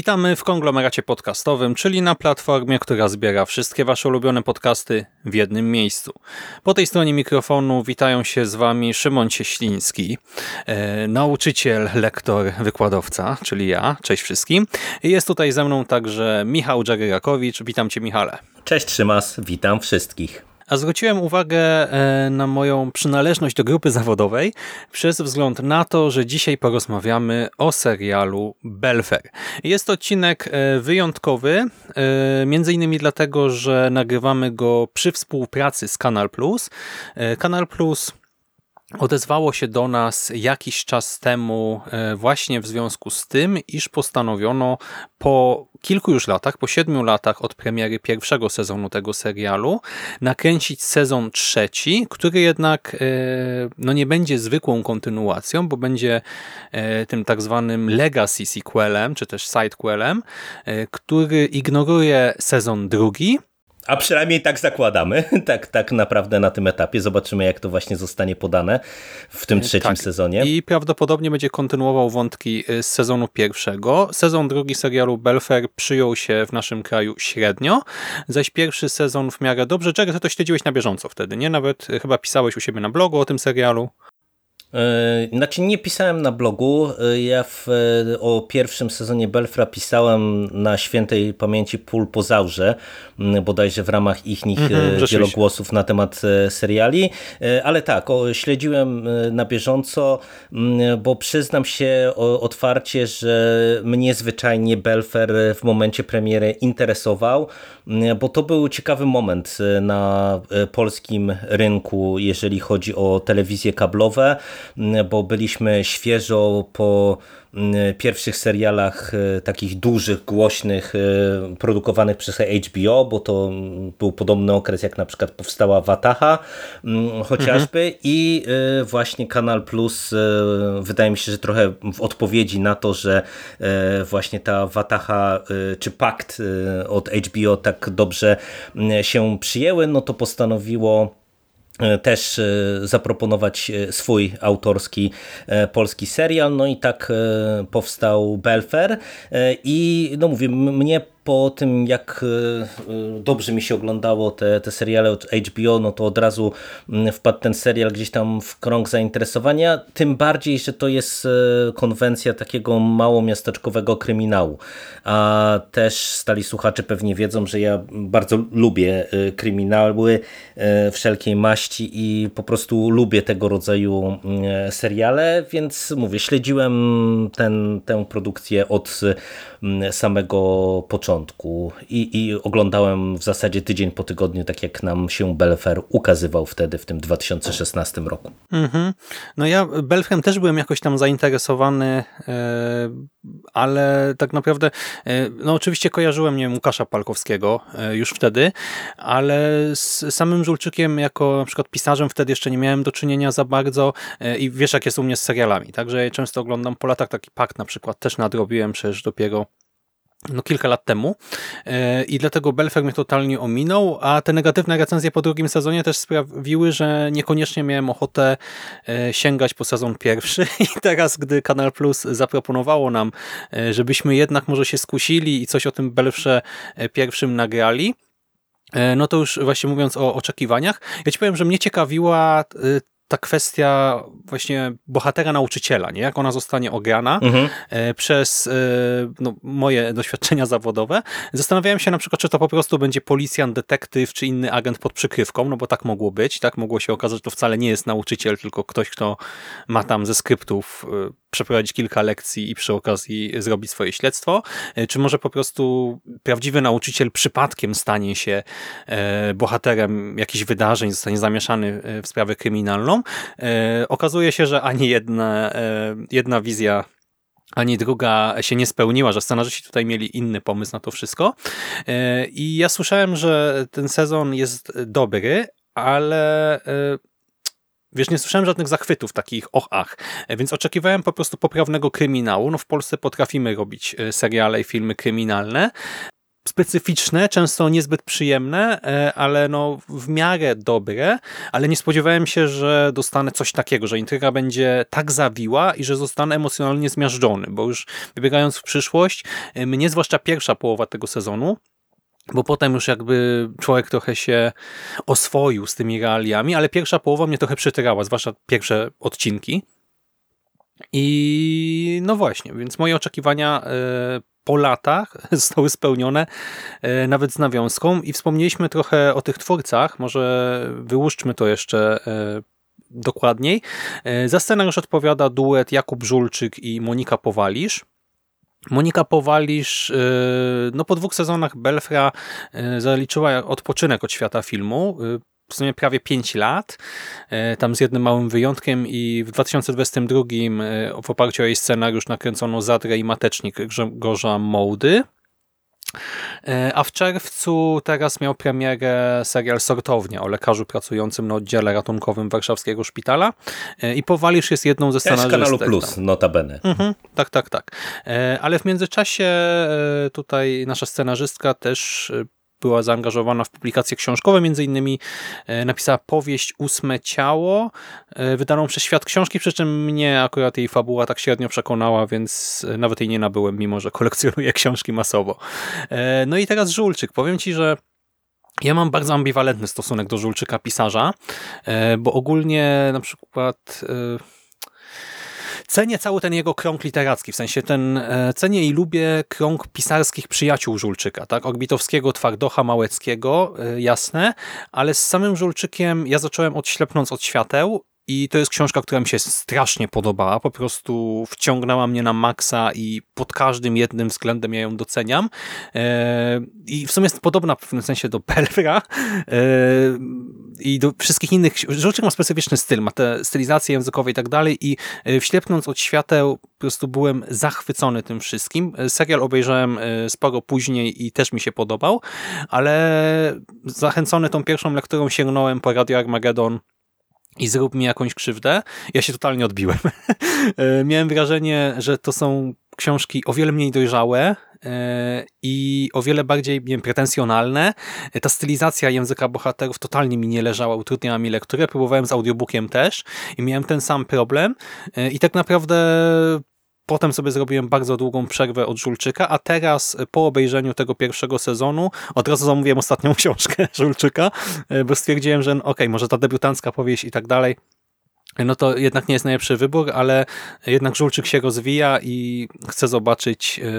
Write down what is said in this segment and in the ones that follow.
Witamy w konglomeracie podcastowym, czyli na platformie, która zbiera wszystkie Wasze ulubione podcasty w jednym miejscu. Po tej stronie mikrofonu witają się z Wami Szymon Cieśliński, e, nauczyciel, lektor, wykładowca, czyli ja. Cześć wszystkim. Jest tutaj ze mną także Michał Dżeryrakowicz. Witam Cię Michale. Cześć Szymas, witam wszystkich. A zwróciłem uwagę e, na moją przynależność do grupy zawodowej przez wzgląd na to, że dzisiaj porozmawiamy o serialu Belfer. Jest odcinek e, wyjątkowy, e, między innymi dlatego, że nagrywamy go przy współpracy z Kanal Plus. Kanal Plus odezwało się do nas jakiś czas temu właśnie w związku z tym, iż postanowiono po kilku już latach, po siedmiu latach od premiery pierwszego sezonu tego serialu, nakręcić sezon trzeci, który jednak e, no nie będzie zwykłą kontynuacją, bo będzie e, tym tak zwanym legacy sequelem, czy też sidequelem, e, który ignoruje sezon drugi, a przynajmniej tak zakładamy, tak, tak naprawdę na tym etapie. Zobaczymy, jak to właśnie zostanie podane w tym trzecim tak. sezonie. I prawdopodobnie będzie kontynuował wątki y, z sezonu pierwszego. Sezon drugi serialu Belfer przyjął się w naszym kraju średnio, zaś pierwszy sezon w miarę dobrze. Czego to śledziłeś na bieżąco wtedy, nie? Nawet chyba pisałeś u siebie na blogu o tym serialu. E, znaczy nie pisałem na blogu, e, ja w, e, o pierwszym sezonie Belfra pisałem na świętej pamięci Pól Pozaurze, bodajże w ramach ich nich mhm, wielogłosów na temat seriali, ale tak, o, śledziłem na bieżąco, bo przyznam się otwarcie, że mnie zwyczajnie Belfer w momencie premiery interesował, bo to był ciekawy moment na polskim rynku, jeżeli chodzi o telewizje kablowe, bo byliśmy świeżo po pierwszych serialach e, takich dużych, głośnych, e, produkowanych przez HBO, bo to był podobny okres, jak na przykład powstała Wataha chociażby mhm. i e, właśnie Kanal Plus wydaje mi się, że trochę w odpowiedzi na to, że właśnie ta Wataha czy Pakt od HBO tak dobrze się przyjęły, no to postanowiło też e, zaproponować e, swój autorski polski serial. No i tak powstał Belfer i no mówię, mnie po tym, jak e, e, dobrze mi się oglądało te, te seriale od HBO, no to od razu mm, wpadł ten serial gdzieś tam w krąg zainteresowania, tym bardziej, że to jest e, konwencja takiego małomiasteczkowego kryminału. A też stali słuchacze pewnie wiedzą, że ja bardzo lubię kryminały wszelkiej maści i po prostu lubię tego rodzaju mm, seriale, więc mówię, śledziłem ten, tę produkcję od mm, samego początku początku i, i oglądałem w zasadzie tydzień po tygodniu, tak jak nam się Belfer ukazywał wtedy w tym 2016 roku. Mhm. No ja Belfrem też byłem jakoś tam zainteresowany, e, ale tak naprawdę, e, no oczywiście kojarzyłem, nie wiem, Łukasza Palkowskiego e, już wtedy, ale z samym Żulczykiem jako na przykład pisarzem wtedy jeszcze nie miałem do czynienia za bardzo i wiesz jak jest u mnie z serialami, także często oglądam po latach taki pakt na przykład też nadrobiłem przecież dopiero no kilka lat temu. E, i dlatego Belfer mnie totalnie ominął, a te negatywne recenzje po drugim sezonie też sprawiły, że niekoniecznie miałem ochotę e, sięgać po sezon pierwszy. I teraz, gdy Kanal Plus zaproponowało nam, e, żebyśmy jednak może się skusili i coś o tym Belfrze pierwszym nagrali, no to już właśnie mówiąc o oczekiwaniach, ja ci powiem, że mnie ciekawiła ta kwestia właśnie bohatera nauczyciela, nie? jak ona zostanie ograna mhm. E, przez e, no, moje doświadczenia zawodowe. Zastanawiałem się na przykład, czy to po prostu będzie policjant, detektyw, czy inny agent pod przykrywką, no bo tak mogło być, tak mogło się okazać, że to wcale nie jest nauczyciel, tylko ktoś, kto ma tam ze skryptów e, przeprowadzić kilka lekcji i przy okazji zrobić swoje śledztwo, czy może po prostu prawdziwy nauczyciel przypadkiem stanie się bohaterem jakichś wydarzeń, zostanie zamieszany w sprawę kryminalną, E, okazuje się, że ani jedna, e, jedna wizja ani druga się nie spełniła, że scenarzyści tutaj mieli inny pomysł na to wszystko. E, I ja słyszałem, że ten sezon jest dobry, ale Wiesz, nie słyszałem żadnych zachwytów takich och ach, więc oczekiwałem po prostu poprawnego kryminału. No w Polsce potrafimy robić seriale i filmy kryminalne, specyficzne, często niezbyt przyjemne, e, ale no w miarę dobre, ale nie spodziewałem się, że dostanę coś takiego, że intryga będzie tak zawiła i że zostanę emocjonalnie zmiażdżony, bo już wybiegając w przyszłość, e, mnie zwłaszcza pierwsza połowa tego sezonu, bo potem już jakby człowiek trochę się oswoił z tymi realiami, ale pierwsza połowa mnie trochę przytyrała, zwłaszcza pierwsze odcinki. I no właśnie, więc moje oczekiwania e, po latach zostały spełnione e, nawet z nawiązką i wspomnieliśmy trochę o tych twórcach, może wyłuszczmy to jeszcze e, dokładniej. Za scenariusz odpowiada duet Jakub Żulczyk i Monika Powalisz. Monika Powalisz no po dwóch sezonach Belfra zaliczyła odpoczynek od świata filmu w sumie prawie 5 lat, tam z jednym małym wyjątkiem i w 2022 e, w oparciu o jej scenariusz nakręcono Zadrę i Matecznik Grzegorza Mołdy. E, a w czerwcu teraz miał premierę serial Sortownia o lekarzu pracującym na oddziale ratunkowym warszawskiego szpitala i Powalisz jest jedną ze scenarzystek. Też kanalu Plus, notabene. Mhm, tak, tak, tak. Ale w międzyczasie tutaj nasza scenarzystka też była zaangażowana w publikacje książkowe, między innymi e, napisała powieść Ósme Ciało, e, wydaną przez Świat Książki, przy czym mnie akurat jej fabuła tak średnio przekonała, więc e, nawet jej nie nabyłem, mimo że kolekcjonuję książki masowo. No i teraz Żulczyk. Powiem Ci, że ja mam bardzo ambiwalentny stosunek do Żulczyka pisarza, bo ogólnie na przykład cenię cały ten jego krąg literacki, w sensie ten, e, cenię i lubię krąg pisarskich przyjaciół Żulczyka, tak, Orbitowskiego, Twardocha, Małeckiego, e, jasne, ale z samym Żulczykiem ja zacząłem odślepnąc od świateł i to jest książka, która mi się strasznie podobała. Po prostu wciągnęła mnie na maksa i pod każdym jednym względem ja ją doceniam. E, I w sumie jest podobna w pewnym sensie do Pelfra e, i do wszystkich innych. Żółczyk ma specyficzny styl, ma te stylizacje językowe i tak dalej i e, wślepnąc od świateł po prostu byłem zachwycony tym wszystkim. Serial obejrzałem sporo później i też mi się podobał, ale zachęcony tą pierwszą lekturą sięgnąłem po Radio Armageddon i zrób mi jakąś krzywdę. Ja się totalnie odbiłem. E, miałem wrażenie, że to są książki o wiele mniej dojrzałe i o wiele bardziej wiem, pretensjonalne. Ta stylizacja języka bohaterów totalnie mi nie leżała, utrudniała mi lekturę. Próbowałem z audiobookiem też i miałem ten sam problem. E, I tak naprawdę Potem sobie zrobiłem bardzo długą przerwę od Żulczyka, a teraz po obejrzeniu tego pierwszego sezonu od razu zamówiłem ostatnią książkę Żulczyka, e, bo stwierdziłem, że ok, może ta debiutancka powieść i tak dalej no to jednak nie jest najlepszy wybór, ale jednak Żulczyk się rozwija i chcę zobaczyć e,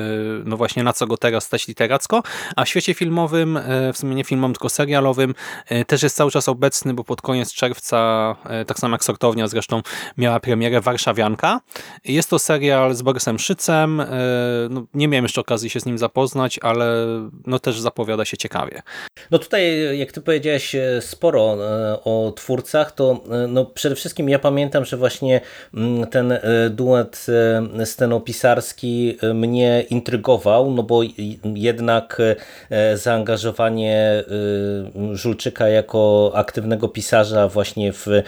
no właśnie na co go teraz stać literacko, a w świecie filmowym, e, w sumie nie filmowym, tylko serialowym e, też jest cały czas obecny, bo pod koniec czerwca, tak samo jak Sortownia zresztą miała premierę Warszawianka. Jest to serial z Borysem Szycem, no, nie miałem jeszcze okazji się z nim zapoznać, ale no też zapowiada się ciekawie. No tutaj, jak ty powiedziałeś sporo o twórcach, to no przede wszystkim ja pamiętam, że właśnie mm, ten e, duet e, scenopisarski e, mnie intrygował, no bo jednak zaangażowanie Żulczyka jako aktywnego pisarza właśnie w mm,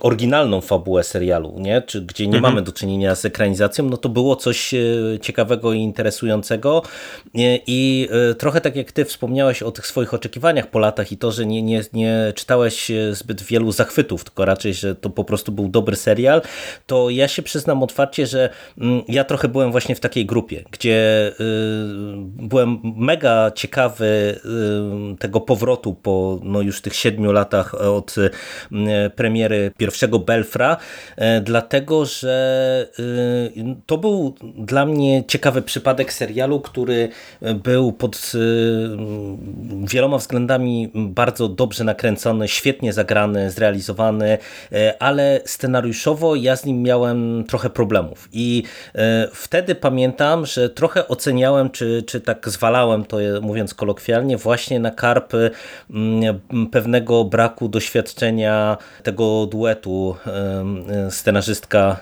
oryginalną fabułę serialu, nie? Czy, gdzie nie mhm. mamy do czynienia z ekranizacją, no to było coś ciekawego i interesującego i trochę tak jak ty wspomniałeś o tych swoich oczekiwaniach po latach i to, że nie, nie, nie czytałeś zbyt wielu zachwytów, tylko raczej, że to po prostu był dobry serial, to ja się przyznam otwarcie, że mm, ja trochę byłem właśnie w takiej grupie, gdzie y, byłem mega ciekawy y, tego powrotu po no już tych siedmiu latach od y, premiery pierwszego Belfra, dlatego, że to był dla mnie ciekawy przypadek serialu, który był pod wieloma względami bardzo dobrze nakręcony, świetnie zagrany, zrealizowany, ale scenariuszowo ja z nim miałem trochę problemów. I e, wtedy pamiętam, że trochę oceniałem, czy, czy tak zwalałem to mówiąc kolokwialnie, właśnie na karp mm, pewnego braku doświadczenia tego duetu scenarzystka,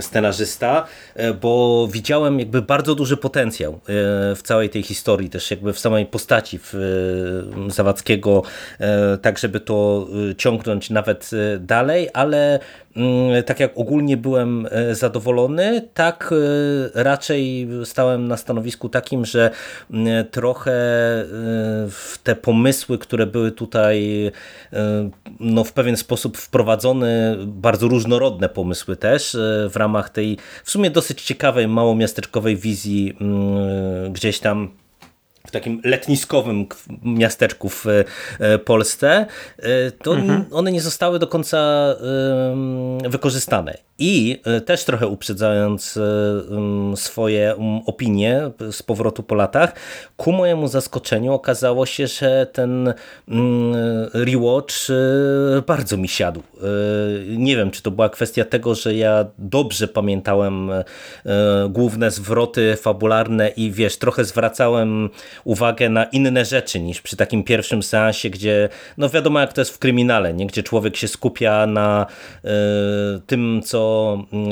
scenarzysta, e, bo widziałem jakby bardzo duży potencjał e, w całej tej historii, też jakby w samej postaci w Zawadzkiego, tak żeby to ciągnąć nawet dalej, ale ale mm, tak jak ogólnie byłem zadowolony, tak raczej stałem na stanowisku takim, że mm, trochę te pomysły, które były tutaj no, w pewien sposób wprowadzone, bardzo różnorodne pomysły też w ramach tej w sumie dosyć ciekawej, małomiasteczkowej wizji mm, gdzieś tam w takim letniskowym miasteczku w e, Polsce, e, to mhm. one nie zostały do końca wykorzystane. I e, też trochę uprzedzając swoje opinie z powrotu po latach, ku mojemu zaskoczeniu okazało się, że ten rewatch bardzo mi siadł. Nie wiem, czy to była kwestia tego, że ja dobrze pamiętałem główne zwroty fabularne i wiesz, trochę zwracałem uwagę na inne rzeczy niż przy takim pierwszym seansie, gdzie no wiadomo jak to jest w kryminale, nie? gdzie człowiek się skupia na tym, co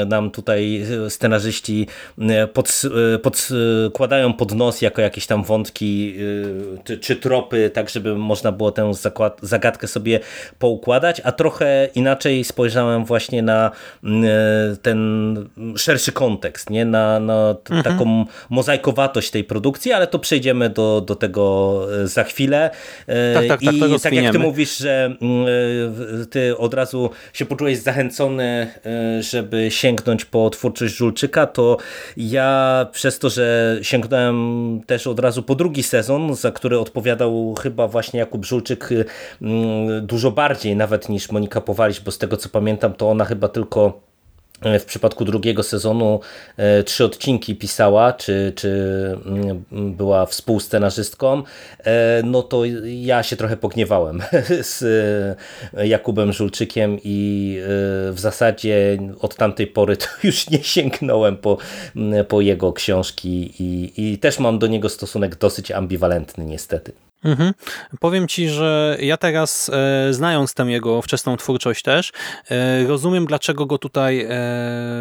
nam tutaj scenarzyści pod, podkładają pod nos jako jakieś tam wątki y, czy tropy, tak żeby można było tę zagadkę sobie poukładać, a trochę inaczej spojrzałem właśnie na y, ten szerszy kontekst, nie? na, na mhm. taką mozaikowatość tej produkcji, ale to przejdziemy do, do tego e, za chwilę. E, tak, tak, tak, I tak jak ty mówisz, że mm, e, ty od razu się poczułeś zachęcony, żeby sięgnąć po twórczość Żulczyka, to ja przez to, że sięgnąłem też od razu po drugi sezon, za który odpowiadał chyba właśnie Jakub Żulczyk mm, dużo bardziej nawet niż Monika Powalić, bo z tego co pamiętam, to ona chyba tylko w przypadku drugiego sezonu e, trzy odcinki pisała, czy, czy mm, była współscenarzystką, e, no to ja się trochę pogniewałem z e, Jakubem Żulczykiem i w zasadzie od tamtej pory to już nie sięgnąłem po, po jego książki i, i też mam do niego stosunek dosyć ambiwalentny niestety. Mhm. Powiem Ci, że ja teraz, e, znając tę jego wczesną twórczość też, e, rozumiem, dlaczego go tutaj e,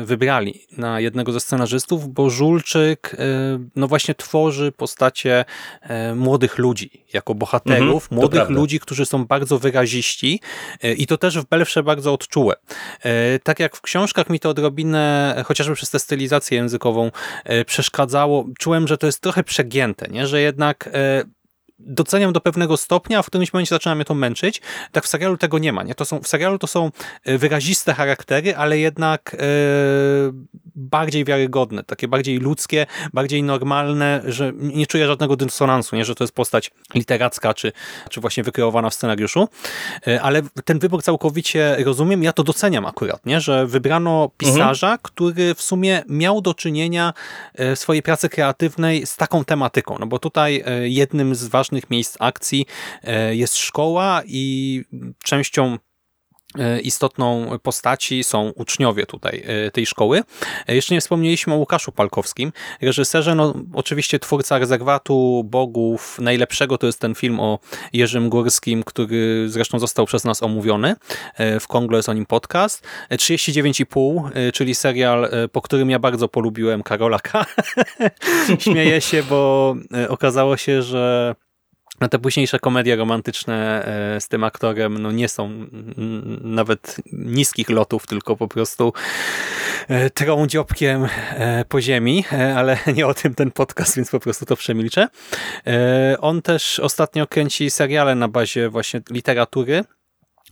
wybrali na jednego ze scenarzystów, bo Żulczyk e, no właśnie tworzy postacie e, młodych ludzi, jako bohaterów, mhm, młodych ludzi, którzy są bardzo wyraziści e, i to też w Belfrze bardzo odczułe. Tak jak w książkach mi to odrobinę, chociażby przez tę stylizację językową przeszkadzało, czułem, że to jest trochę przegięte, nie? że jednak doceniam do pewnego stopnia, a w którymś momencie zaczyna mnie to męczyć. Tak w serialu tego nie ma. Nie? To są, w serialu to są e, wyraziste charaktery, ale jednak e, bardziej wiarygodne, takie bardziej ludzkie, bardziej normalne, że nie czuję żadnego dysonansu, nie? że to jest postać literacka, czy, czy właśnie wykreowana w scenariuszu. E, ale ten wybór całkowicie rozumiem, ja to doceniam akurat, nie? że wybrano pisarza, mhm. który w sumie miał do czynienia w swojej pracy kreatywnej z taką tematyką, no bo tutaj jednym z ważnych ważnych miejsc akcji e, jest szkoła i częścią e, istotną postaci są uczniowie tutaj e, tej szkoły. Jeszcze nie wspomnieliśmy o Łukaszu Palkowskim, reżyserze, no oczywiście twórca Rezerwatu Bogów, najlepszego to jest ten film o Jerzym Górskim, który zresztą został przez nas omówiony, w Konglo jest o nim podcast. 39,5, czyli serial, po którym ja bardzo polubiłem Karola K. Śmieję się, bo okazało się, że no te późniejsze komedie romantyczne e, z tym aktorem no nie są nawet niskich lotów, tylko po prostu e, trą dziobkiem e, po ziemi, ale nie o tym ten podcast, więc po prostu to przemilczę. On też ostatnio kręci seriale na bazie właśnie literatury,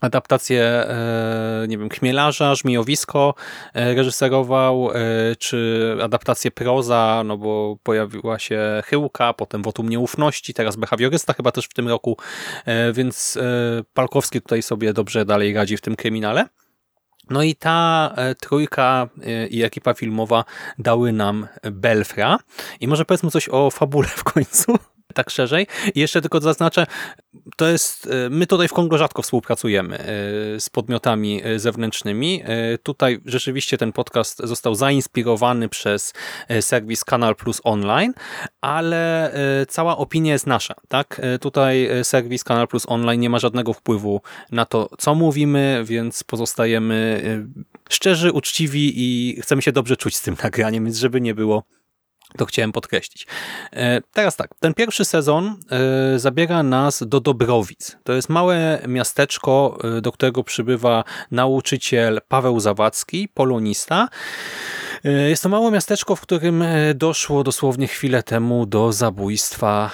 adaptację, e, nie wiem, Chmielarza, Żmijowisko e, reżyserował, e, czy adaptację Proza, no bo pojawiła się Chyłka, potem Wotum Nieufności, teraz Behawiorysta chyba też w tym roku, więc Palkowski tutaj sobie dobrze dalej radzi w tym kryminale. No i ta trójka i ekipa filmowa dały nam Belfra. I może powiedzmy coś o fabule w końcu tak szerzej. I jeszcze tylko zaznaczę, to jest, e, my tutaj w Kongo rzadko współpracujemy e, z podmiotami e, zewnętrznymi. Tutaj rzeczywiście ten podcast został zainspirowany przez serwis Kanal Plus Online, ale cała opinia jest nasza. tak? Tutaj serwis Kanal Plus Online nie ma żadnego wpływu na to, co mówimy, więc pozostajemy szczerzy, uczciwi i chcemy się dobrze czuć z tym nagraniem, więc żeby nie było To chciałem podkreślić. E, teraz tak, ten pierwszy sezon e, zabiera nas do Dobrowic. To jest małe miasteczko, e, do którego przybywa nauczyciel Paweł Zawadzki, polonista. Jest to małe miasteczko, w którym doszło dosłownie chwilę temu do zabójstwa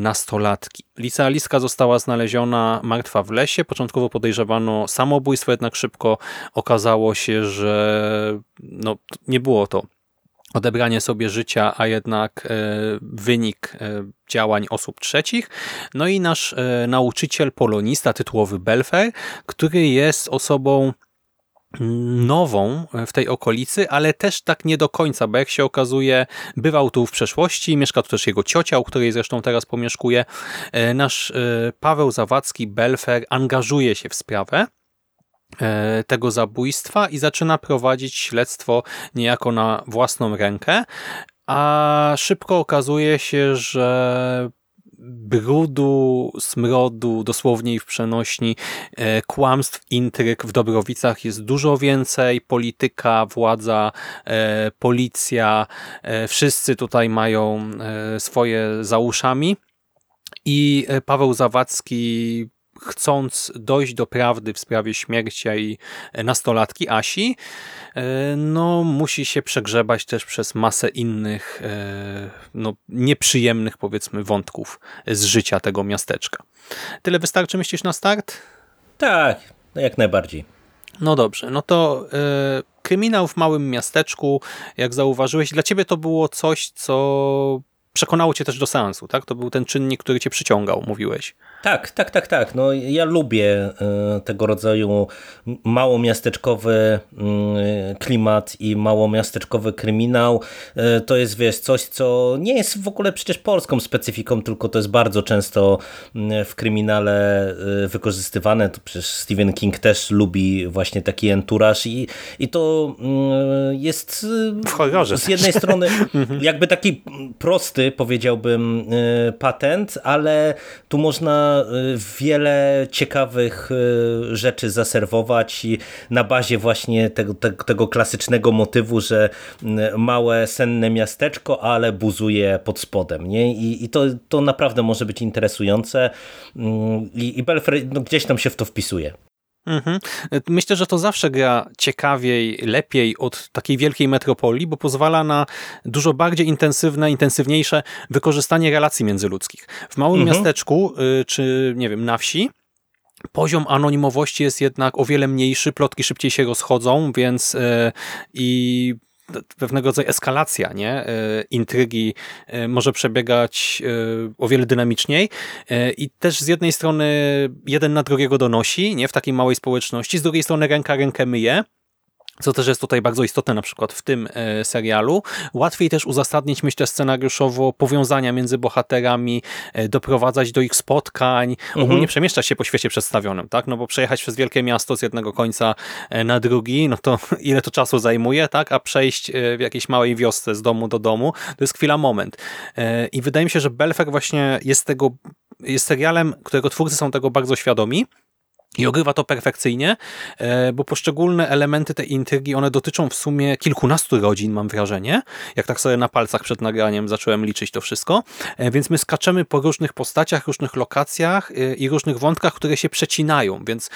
nastolatki. Licealistka została znaleziona martwa w lesie. Początkowo podejrzewano samobójstwo, jednak szybko okazało się, że no, nie było to odebranie sobie życia, a jednak e, wynik e, działań osób trzecich. No i nasz e, nauczyciel polonista tytułowy Belfer, który jest osobą nową w tej okolicy, ale też tak nie do końca, bo jak się okazuje, bywał tu w przeszłości, mieszka tu też jego ciocia, u której zresztą teraz pomieszkuje. Nasz Paweł Zawadzki, Belfer, angażuje się w sprawę tego zabójstwa i zaczyna prowadzić śledztwo niejako na własną rękę, a szybko okazuje się, że brudu, smrodu, dosłownie i w przenośni, e, kłamstw, intryg w Dobrowicach jest dużo więcej. Polityka, władza, e, policja, wszyscy tutaj mają swoje za uszami. I Paweł Zawadzki chcąc dojść do prawdy w sprawie śmierci nastolatki Asi, e, no musi się przegrzebać też przez masę innych e, no, nieprzyjemnych powiedzmy wątków z życia tego miasteczka. Tyle wystarczy myślisz na start? Tak, no jak najbardziej. No dobrze, no to e, kryminał w małym miasteczku, jak zauważyłeś, dla ciebie to było coś, co przekonało cię też do seansu, tak? To był ten czynnik, który cię przyciągał, mówiłeś. Tak, tak, tak, tak. No, ja lubię e, tego rodzaju małomiasteczkowy mm, klimat i małomiasteczkowy kryminał. E, to jest, wiesz, coś, co nie jest w ogóle przecież polską specyfiką, tylko to jest bardzo często mm, w kryminale e, wykorzystywane. To przecież Stephen King też lubi właśnie taki enturaż i, i to mm, jest w horrorze. z jednej strony jakby taki prosty, powiedziałbym, patent, ale tu można Y, wiele ciekawych y, rzeczy zaserwować i na bazie właśnie tego, tego, tego klasycznego motywu, że y, małe, senne miasteczko, ale buzuje pod spodem. Nie? I, i to, to naprawdę może być interesujące i, i Belfry no, gdzieś tam się w to wpisuje. Mhm. Myślę, że to zawsze gra ciekawiej, lepiej od takiej wielkiej metropolii, bo pozwala na dużo bardziej intensywne, intensywniejsze wykorzystanie relacji międzyludzkich. W małym mhm. miasteczku, y, czy nie wiem, na wsi, Poziom anonimowości jest jednak o wiele mniejszy, plotki szybciej się rozchodzą, więc y, i pewnego rodzaju eskalacja nie? E, intrygi e, może przebiegać e, o wiele dynamiczniej i też z jednej strony jeden na drugiego donosi nie? w takiej małej społeczności, z drugiej strony ręka rękę myje, co też jest tutaj bardzo istotne na przykład w tym e, serialu. Łatwiej też uzasadnić, myślę, scenariuszowo powiązania między bohaterami, e, doprowadzać do ich spotkań, mhm. ogólnie przemieszczać się po świecie przedstawionym, tak? No bo przejechać przez wielkie miasto z jednego końca e, na drugi, no to ile to czasu zajmuje, tak? A przejść w jakiejś małej wiosce z domu do domu, to jest chwila moment. I wydaje mi się, że Belfer właśnie jest tego, jest serialem, którego twórcy są tego bardzo świadomi, i ogrywa to perfekcyjnie, e, bo poszczególne elementy tej intrygi, one dotyczą w sumie kilkunastu rodzin, mam wrażenie. Jak tak sobie na palcach przed nagraniem zacząłem liczyć to wszystko. E, więc my skaczemy po różnych postaciach, różnych lokacjach e, i różnych wątkach, które się przecinają, więc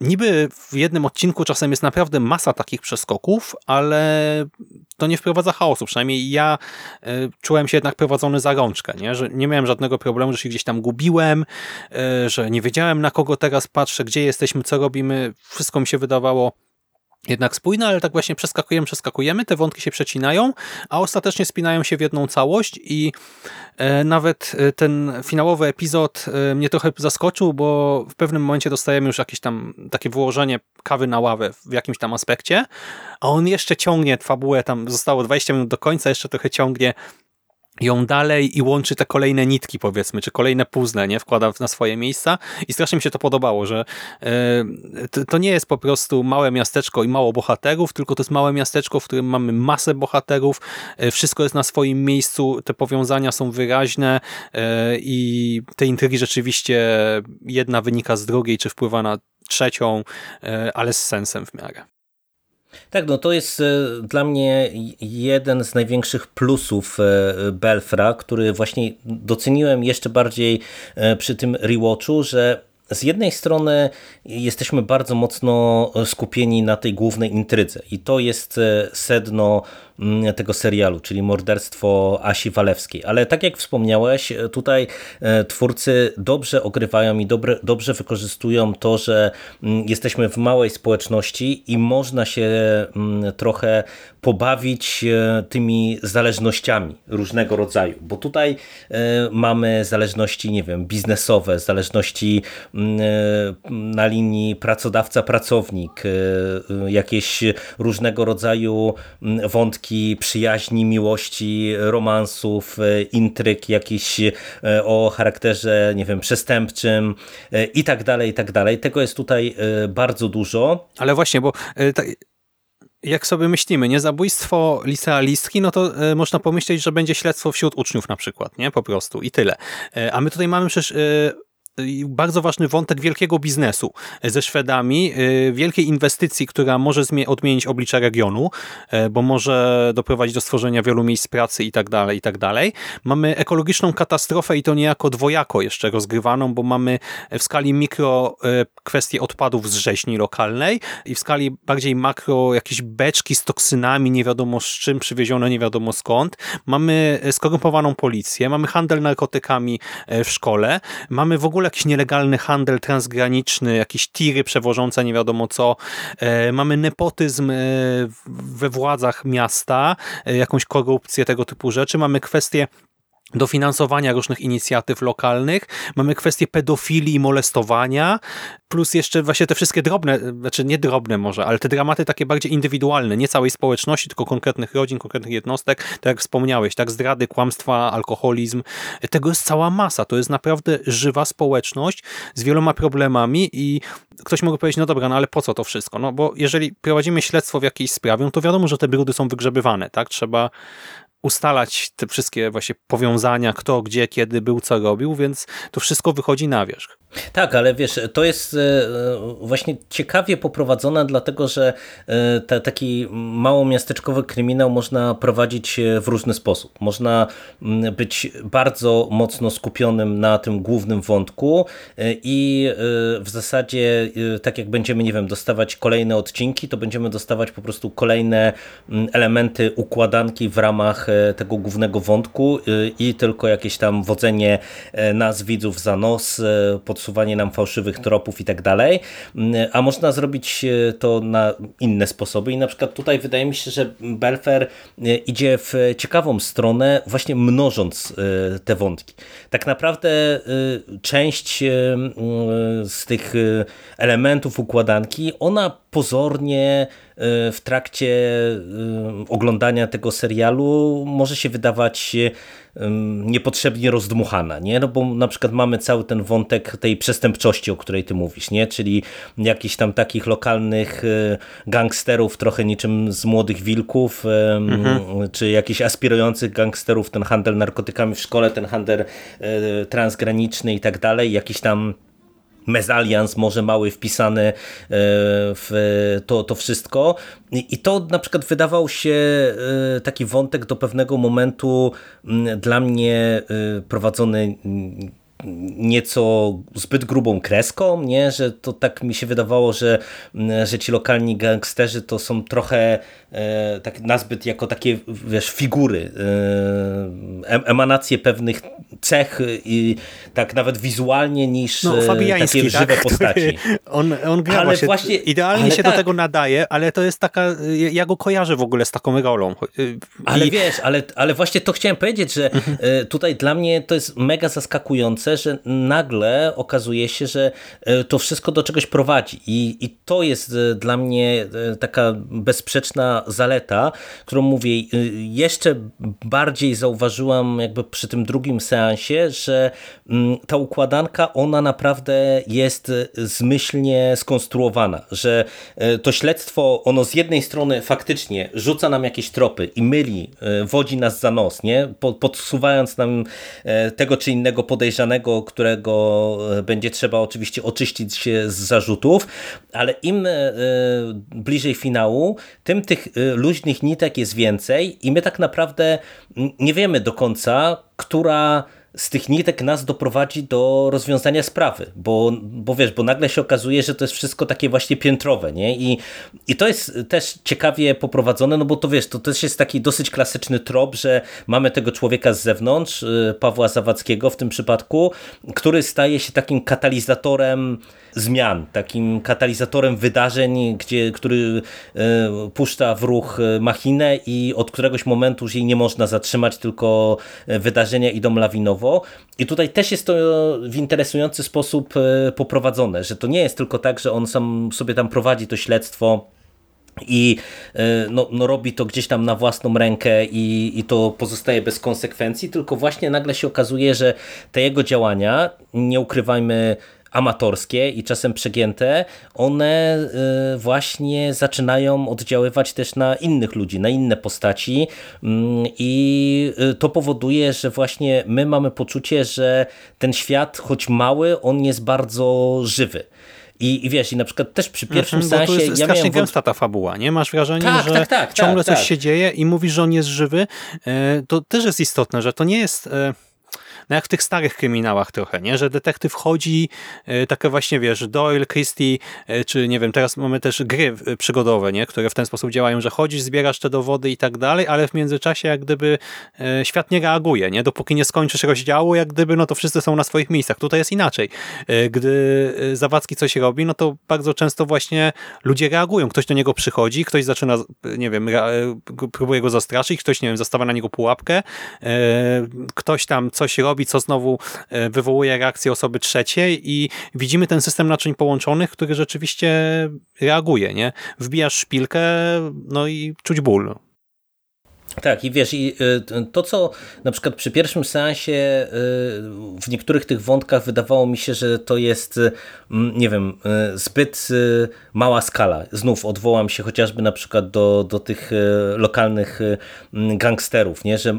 Niby w jednym odcinku czasem jest naprawdę masa takich przeskoków, ale to nie wprowadza chaosu. Przynajmniej ja y, czułem się jednak prowadzony za rączkę, nie? że nie miałem żadnego problemu, że się gdzieś tam gubiłem, y, że nie wiedziałem na kogo teraz patrzę, gdzie jesteśmy, co robimy. Wszystko mi się wydawało jednak spójne, ale tak właśnie przeskakujemy, przeskakujemy, te wątki się przecinają, a ostatecznie spinają się w jedną całość i e, nawet e, ten finałowy epizod e, mnie trochę zaskoczył, bo w pewnym momencie dostajemy już jakieś tam takie wyłożenie kawy na ławę w jakimś tam aspekcie, a on jeszcze ciągnie fabułę, tam zostało 20 minut do końca, jeszcze trochę ciągnie ją dalej i łączy te kolejne nitki, powiedzmy, czy kolejne puzzle, nie? Wkłada na swoje miejsca i strasznie mi się to podobało, że e, to, nie jest po prostu małe miasteczko i mało bohaterów, tylko to jest małe miasteczko, w którym mamy masę bohaterów, e, wszystko jest na swoim miejscu, te powiązania są wyraźne e, i te intrygi rzeczywiście jedna wynika z drugiej, czy wpływa na trzecią, ale z sensem w miarę. Tak, no to jest dla mnie jeden z największych plusów Belfra, który właśnie doceniłem jeszcze bardziej przy tym rewatchu, że z jednej strony jesteśmy bardzo mocno skupieni na tej głównej intrydze i to jest sedno Mm, tego serialu, czyli morderstwo Asi Walewskiej. Ale tak jak wspomniałeś, tutaj e, twórcy dobrze ogrywają i dobre, dobrze wykorzystują to, że mm, jesteśmy w małej społeczności i można się mm, trochę pobawić e, tymi zależnościami różnego rodzaju, bo tutaj e, mamy zależności, nie wiem, biznesowe, zależności na linii pracodawca-pracownik, jakieś różnego rodzaju wątki wątki przyjaźni, miłości, romansów, e, intryg jakiś e, o charakterze, nie wiem, przestępczym e, i tak dalej, i tak dalej. Tego jest tutaj bardzo dużo. Ale właśnie, bo jak sobie myślimy, nie zabójstwo licealistki, no to można pomyśleć, że będzie śledztwo wśród uczniów na przykład, nie? Po prostu i tyle. a my tutaj mamy przecież bardzo ważny wątek wielkiego biznesu ze Szwedami, y, wielkiej inwestycji, która może odmienić oblicze regionu, y, bo może doprowadzić do stworzenia wielu miejsc pracy i tak dalej, i tak dalej. Mamy ekologiczną katastrofę i to niejako dwojako jeszcze rozgrywaną, bo mamy w skali mikro y, kwestie odpadów z rzeźni lokalnej i w skali bardziej makro jakieś beczki z toksynami, nie wiadomo z czym, przywiezione nie wiadomo skąd. Mamy skorumpowaną policję, mamy handel narkotykami w szkole, mamy w ogóle jakiś nielegalny handel transgraniczny, jakieś tiry przewożące nie wiadomo co. E, mamy nepotyzm e, we władzach miasta, e, jakąś korupcję, tego typu rzeczy. Mamy kwestie dofinansowania różnych inicjatyw lokalnych, mamy kwestie pedofilii i molestowania, plus jeszcze właśnie te wszystkie drobne, znaczy nie drobne może, ale te dramaty takie bardziej indywidualne, nie całej społeczności, tylko konkretnych rodzin, konkretnych jednostek, tak jak wspomniałeś, tak, zdrady, kłamstwa, alkoholizm, tego jest cała masa, to jest naprawdę żywa społeczność z wieloma problemami i ktoś mógł powiedzieć, no dobra, no ale po co to wszystko? No bo jeżeli prowadzimy śledztwo w jakiejś sprawie, to wiadomo, że te brudy są wygrzebywane, tak, trzeba ustalać te wszystkie właśnie powiązania, kto, gdzie, kiedy był, co robił, więc to wszystko wychodzi na wierzch. Tak, ale wiesz, to jest e, właśnie ciekawie poprowadzone, dlatego że e, te, taki małomiasteczkowy kryminał można prowadzić e, w różny sposób. Można mm, być bardzo mocno skupionym na tym głównym wątku i w zasadzie tak jak będziemy, nie wiem, dostawać kolejne odcinki, to będziemy dostawać po prostu kolejne mm, elementy układanki w ramach tego głównego wątku i tylko jakieś tam wodzenie nas widzów za nos pod podsuwanie nam fałszywych tropów i tak dalej, mm, a można zrobić e, to na inne sposoby i na przykład tutaj wydaje mi się, że Belfer e, idzie w ciekawą stronę, właśnie mnożąc e, te wątki. Tak naprawdę część z tych elementów układanki, ona pozornie w trakcie oglądania tego serialu może się wydawać niepotrzebnie rozdmuchana, nie? No bo na przykład mamy cały ten wątek tej przestępczości, o której ty mówisz, nie? Czyli jakichś tam takich lokalnych y, gangsterów, trochę niczym z Młodych Wilków, mhm. czy jakichś aspirujących gangsterów, ten handel narkotykami w szkole, ten handel y, transgraniczny i tak dalej, jakiś tam mezalians może mały wpisany e, w to, to wszystko. I to na przykład wydawał się e, taki wątek do pewnego momentu dla mnie e, prowadzony nieco zbyt grubą kreską, nie? że to tak mi się wydawało, że, że ci lokalni gangsterzy to są trochę e, tak nazbyt jako takie wiesz, figury, e, emanacje pewnych cech i tak nawet wizualnie niż no, e, takie żywe tak, postaci. On, on gra ale właśnie, idealnie się tak. do tego nadaje, ale to jest taka, ja go kojarzę w ogóle z taką rolą. I... Ale wiesz, ale, ale właśnie to chciałem powiedzieć, że e, tutaj dla mnie to jest mega zaskakujące, że nagle okazuje się, że e, to wszystko do czegoś prowadzi i, i to jest e, dla mnie e, taka bezsprzeczna zaleta, którą mówię, jeszcze bardziej zauważyłam jakby przy tym drugim seansie, że mm, ta układanka, ona naprawdę jest zmyślnie skonstruowana, że to śledztwo, ono z jednej strony faktycznie rzuca nam jakieś tropy i myli, wodzi nas za nos, nie? podsuwając nam tego czy innego podejrzanego, którego będzie trzeba oczywiście oczyścić się z zarzutów, ale im bliżej finału, tym tych luźnych nitek jest więcej i my tak naprawdę nie wiemy do końca, która z tych nitek nas doprowadzi do rozwiązania sprawy, bo, bo wiesz, bo nagle się okazuje, że to jest wszystko takie właśnie piętrowe, nie? I, i to jest też ciekawie poprowadzone, no bo to wiesz, to też jest taki dosyć klasyczny trop, że mamy tego człowieka z zewnątrz, y, Pawła Zawadzkiego w tym przypadku, który staje się takim katalizatorem zmian, takim katalizatorem wydarzeń, gdzie, który e, puszcza w ruch e, machinę i od któregoś momentu już jej nie można zatrzymać, tylko wydarzenia idą lawinowo. I tutaj też jest to w interesujący sposób poprowadzone, że to nie jest tylko tak, że on sam sobie tam prowadzi to śledztwo i no, no, robi to gdzieś tam na własną rękę i, i to pozostaje bez konsekwencji, tylko właśnie nagle się okazuje, że te jego działania, nie ukrywajmy, amatorskie i czasem przegięte, one y, właśnie zaczynają oddziaływać też na innych ludzi, na inne postaci mm, i y, to powoduje, że właśnie my mamy poczucie, że ten świat, choć mały, on jest bardzo żywy. I, I wiesz, i na przykład też przy pierwszym mm -hmm, sensie... To jest ja strasznie gęsta ta fabuła, nie? Masz wrażenie, tak, że tak, tak, ciągle tak, coś się dzieje i mówisz, że on jest żywy. E, to też jest istotne, że to nie jest e, no jak w tych starych kryminałach trochę, nie? że detektyw chodzi, e, takie właśnie, wiesz, Doyle, Christie, e, czy nie wiem, teraz mamy też gry e, przygodowe, nie? które w ten sposób działają, że chodzisz, zbierasz te dowody i tak dalej, ale w międzyczasie jak gdyby świat nie reaguje, nie? Dopóki nie skończysz rozdziału, jak gdyby, no to wszyscy są na swoich miejscach. Tutaj jest inaczej. Gdy Zawadzki coś robi, no to bardzo często właśnie ludzie reagują. Ktoś do niego przychodzi, ktoś zaczyna, nie wiem, próbuje go zastraszyć, ktoś, nie wiem, zastawia na niego pułapkę, ktoś tam coś robi, robi, co znowu e, wywołuje reakcję osoby trzeciej i widzimy ten system naczyń połączonych, który rzeczywiście reaguje, nie? Wbijasz szpilkę, no i czuć ból. Tak, i wiesz, i y, to co na przykład przy pierwszym seansie y, w niektórych tych wątkach wydawało mi się, że to jest, nie wiem, zbyt mała skala. Znów odwołam się chociażby na przykład do, do tych lokalnych gangsterów, nie? że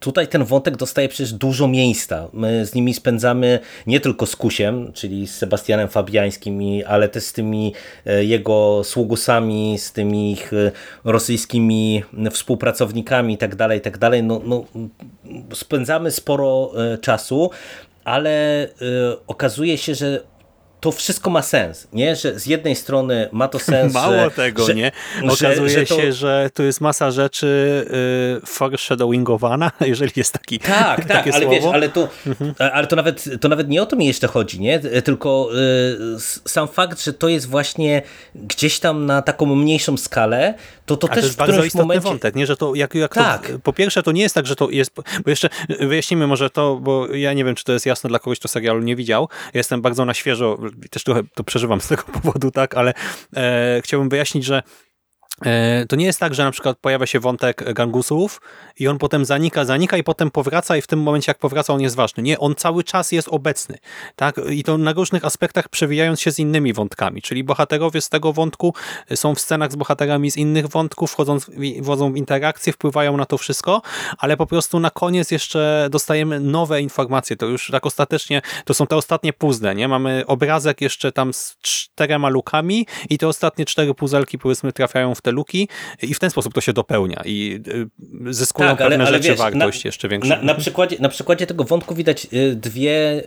tutaj ten wątek dostaje przecież dużo miejsca. My z nimi spędzamy nie tylko z Kusiem, czyli z Sebastianem Fabiańskim, ale też z tymi jego sługusami, z tymi ich rosyjskimi współpracownikami, i tak dalej, i tak no, no, spędzamy sporo e, czasu, ale e, okazuje się, że to wszystko ma sens, nie? Że z jednej strony ma to sens. Mało że, tego, że, nie? Okazuje że, że to... się, że tu jest masa rzeczy yy, foreshadowingowana, jeżeli jest taki Tak, tak, ale słowo. wiesz, ale to, mhm. ale to nawet, to nawet nie o to mi jeszcze chodzi, nie? Tylko yy, sam fakt, że to jest właśnie gdzieś tam na taką mniejszą skalę, to to A też to jest bardzo istotny momencie... wątek, nie? Że to jak, jak tak. To, po pierwsze to nie jest tak, że to jest, bo jeszcze wyjaśnimy może to, bo ja nie wiem, czy to jest jasne dla kogoś, kto serialu nie widział. jestem bardzo na świeżo, też trochę to przeżywam z tego powodu, tak, ale e, chciałbym wyjaśnić, że to nie jest tak, że na przykład pojawia się wątek gangusów i on potem zanika, zanika i potem powraca i w tym momencie jak powraca on jest ważny. Nie, on cały czas jest obecny. tak I to na różnych aspektach przewijając się z innymi wątkami, czyli bohaterowie z tego wątku są w scenach z bohaterami z innych wątków, wchodzą, wchodzą w interakcje, wpływają na to wszystko, ale po prostu na koniec jeszcze dostajemy nowe informacje. To już tak ostatecznie, to są te ostatnie puzzle, nie? Mamy obrazek jeszcze tam z czterema lukami i te ostatnie cztery puzelki powiedzmy trafiają w te luki i w ten sposób to się dopełnia i y, zyskują tak, pewne ale, ale rzeczy wiesz, wartość na, jeszcze większą. Na, na, przykładzie, na przykładzie tego wątku widać y, dwie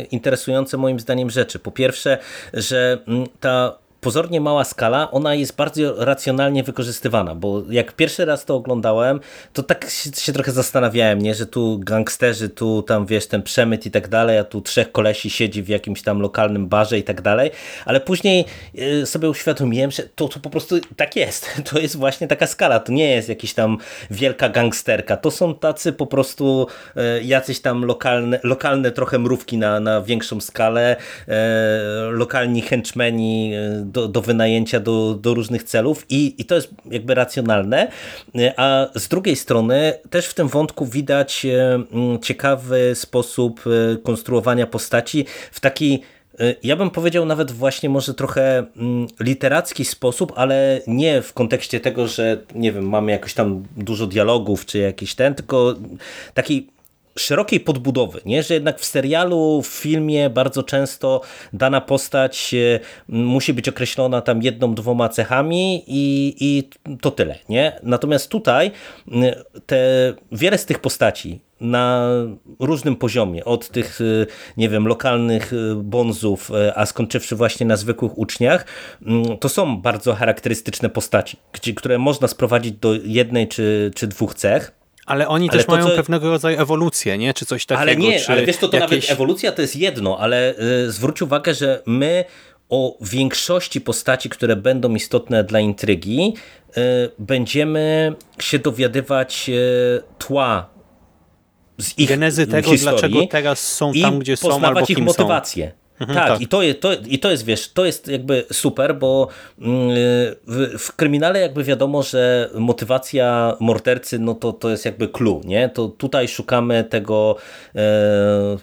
y, interesujące moim zdaniem rzeczy. Po pierwsze, że mm, ta pozornie mała skala, ona jest bardzo racjonalnie wykorzystywana, bo jak pierwszy raz to oglądałem, to tak się, trochę zastanawiałem, nie, że tu gangsterzy, tu tam wiesz, ten przemyt i tak dalej, a tu trzech kolesi siedzi w jakimś tam lokalnym barze i tak dalej, ale później y, sobie uświadomiłem, że to, to po prostu tak jest, to jest właśnie taka skala, to nie jest jakiś tam wielka gangsterka, to są tacy po prostu y, jacyś tam lokalne, lokalne trochę mrówki na, na większą skalę, y, lokalni henchmeni do, do wynajęcia do, do różnych celów i, i to jest jakby racjonalne, a z drugiej strony też w tym wątku widać e, ciekawy sposób e, konstruowania postaci w taki e, ja bym powiedział nawet właśnie może trochę literacki sposób, ale nie w kontekście tego, że nie wiem, mamy jakoś tam dużo dialogów czy jakiś ten, tylko taki szerokiej podbudowy, nie? że jednak w serialu, w filmie bardzo często dana postać e, musi być określona tam jedną, dwoma cechami i, i to tyle. Nie? Natomiast tutaj te, wiele z tych postaci na różnym poziomie, od tych, e, nie wiem, lokalnych e, bonzów, a skończywszy właśnie na zwykłych uczniach, to są bardzo charakterystyczne postaci, które można sprowadzić do jednej czy, czy dwóch cech. Ale oni ale też to, mają co... pewnego rodzaju ewolucję, nie? Czy coś takiego. Ale nie, ale wiesz, to, to jakieś... nawet ewolucja to jest jedno, ale y, zwróć uwagę, że my o większości postaci, które będą istotne dla intrygi, y, będziemy się dowiadywać y, tła z ich Genezy tego, historii dlaczego teraz są tam, gdzie są, albo ich motywację. Są. Mhm, tak, tak, I, to jest, to, i to jest, wiesz, to jest jakby super, bo mm, w, w, kryminale jakby wiadomo, że motywacja mordercy, no to, to jest jakby clue, nie? To tutaj szukamy tego e,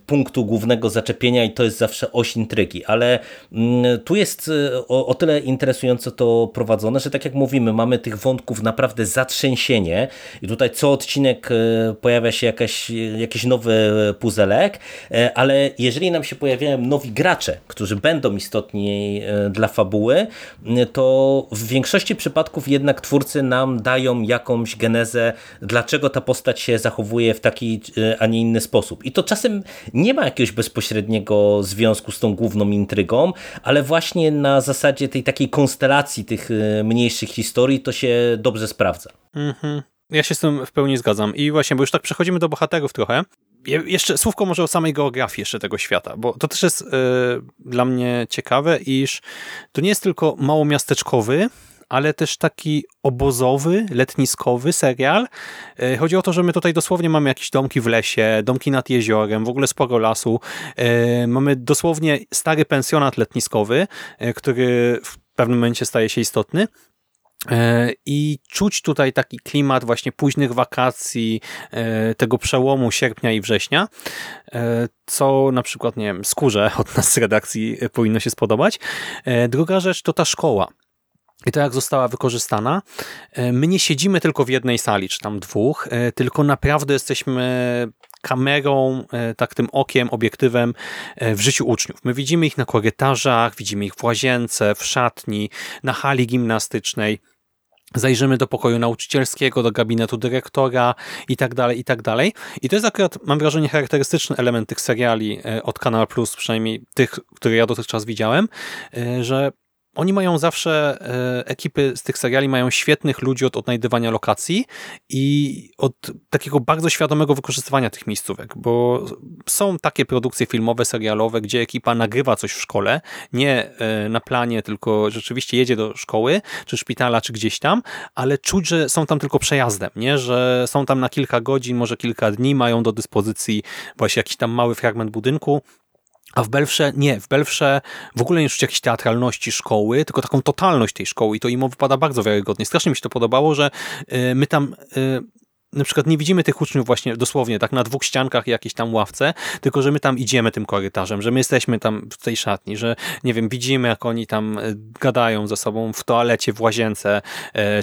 punktu głównego zaczepienia i to jest zawsze oś intrygi, ale mm, tu jest e, o, o, tyle interesująco to prowadzone, że tak jak mówimy, mamy tych wątków naprawdę zatrzęsienie i tutaj co odcinek e, pojawia się jakaś, jakiś nowy puzelek, e, ale jeżeli nam się pojawiają nowi gracze, gracze, którzy będą istotni e, dla fabuły, e, to w większości przypadków jednak twórcy nam dają jakąś genezę, dlaczego ta postać się zachowuje w taki, e, a nie inny sposób. I to czasem nie ma jakiegoś bezpośredniego związku z tą główną intrygą, ale właśnie na zasadzie tej takiej konstelacji tych mniejszych historii to się dobrze sprawdza. Mhm. Ja się z tym w pełni zgadzam. I właśnie, bo już tak przechodzimy do bohaterów trochę. Jeszcze słówko może o samej geografii jeszcze tego świata, bo to też jest y, dla mnie ciekawe, iż to nie jest tylko małomiasteczkowy, ale też taki obozowy, letniskowy serial. Y, chodzi o to, że my tutaj dosłownie mamy jakieś domki w lesie, domki nad jeziorem, w ogóle sporo lasu. Y, mamy dosłownie stary pensjonat letniskowy, który w pewnym momencie staje się istotny. E, I czuć tutaj taki klimat właśnie późnych wakacji, e, tego przełomu sierpnia i września, e, co na przykład, nie wiem, skórze od nas z redakcji powinno się spodobać. Druga rzecz to ta szkoła. I to jak została wykorzystana. My nie siedzimy tylko w jednej sali, czy tam dwóch, tylko naprawdę jesteśmy kamerą, tak tym okiem, obiektywem w życiu uczniów. My widzimy ich na korytarzach, widzimy ich w łazience, w szatni, na hali gimnastycznej. Zajrzymy do pokoju nauczycielskiego, do gabinetu dyrektora i tak dalej, i tak dalej. I to jest akurat, mam wrażenie, charakterystyczny element tych seriali e, od Kanal Plus, przynajmniej tych, które ja dotychczas widziałem, że oni mają zawsze, e, ekipy z tych seriali mają świetnych ludzi od odnajdywania lokacji i od takiego bardzo świadomego wykorzystywania tych miejscówek, bo są takie produkcje filmowe, serialowe, gdzie ekipa nagrywa coś w szkole, nie e, na planie, tylko rzeczywiście jedzie do szkoły, czy szpitala, czy gdzieś tam, ale czuć, że są tam tylko przejazdem, nie? że są tam na kilka godzin, może kilka dni, mają do dyspozycji właśnie jakiś tam mały fragment budynku, a w Belfrze nie, w Belfrze w ogóle nie czuć jakiejś teatralności szkoły, tylko taką totalność tej szkoły i to im wypada bardzo wiarygodnie. Strasznie mi się to podobało, że y, my tam y, na przykład nie widzimy tych uczniów właśnie dosłownie tak na dwóch ściankach jakiejś tam ławce, tylko że my tam idziemy tym korytarzem, że my jesteśmy tam w tej szatni, że nie wiem, widzimy jak oni tam y, gadają ze sobą w toalecie, w łazience,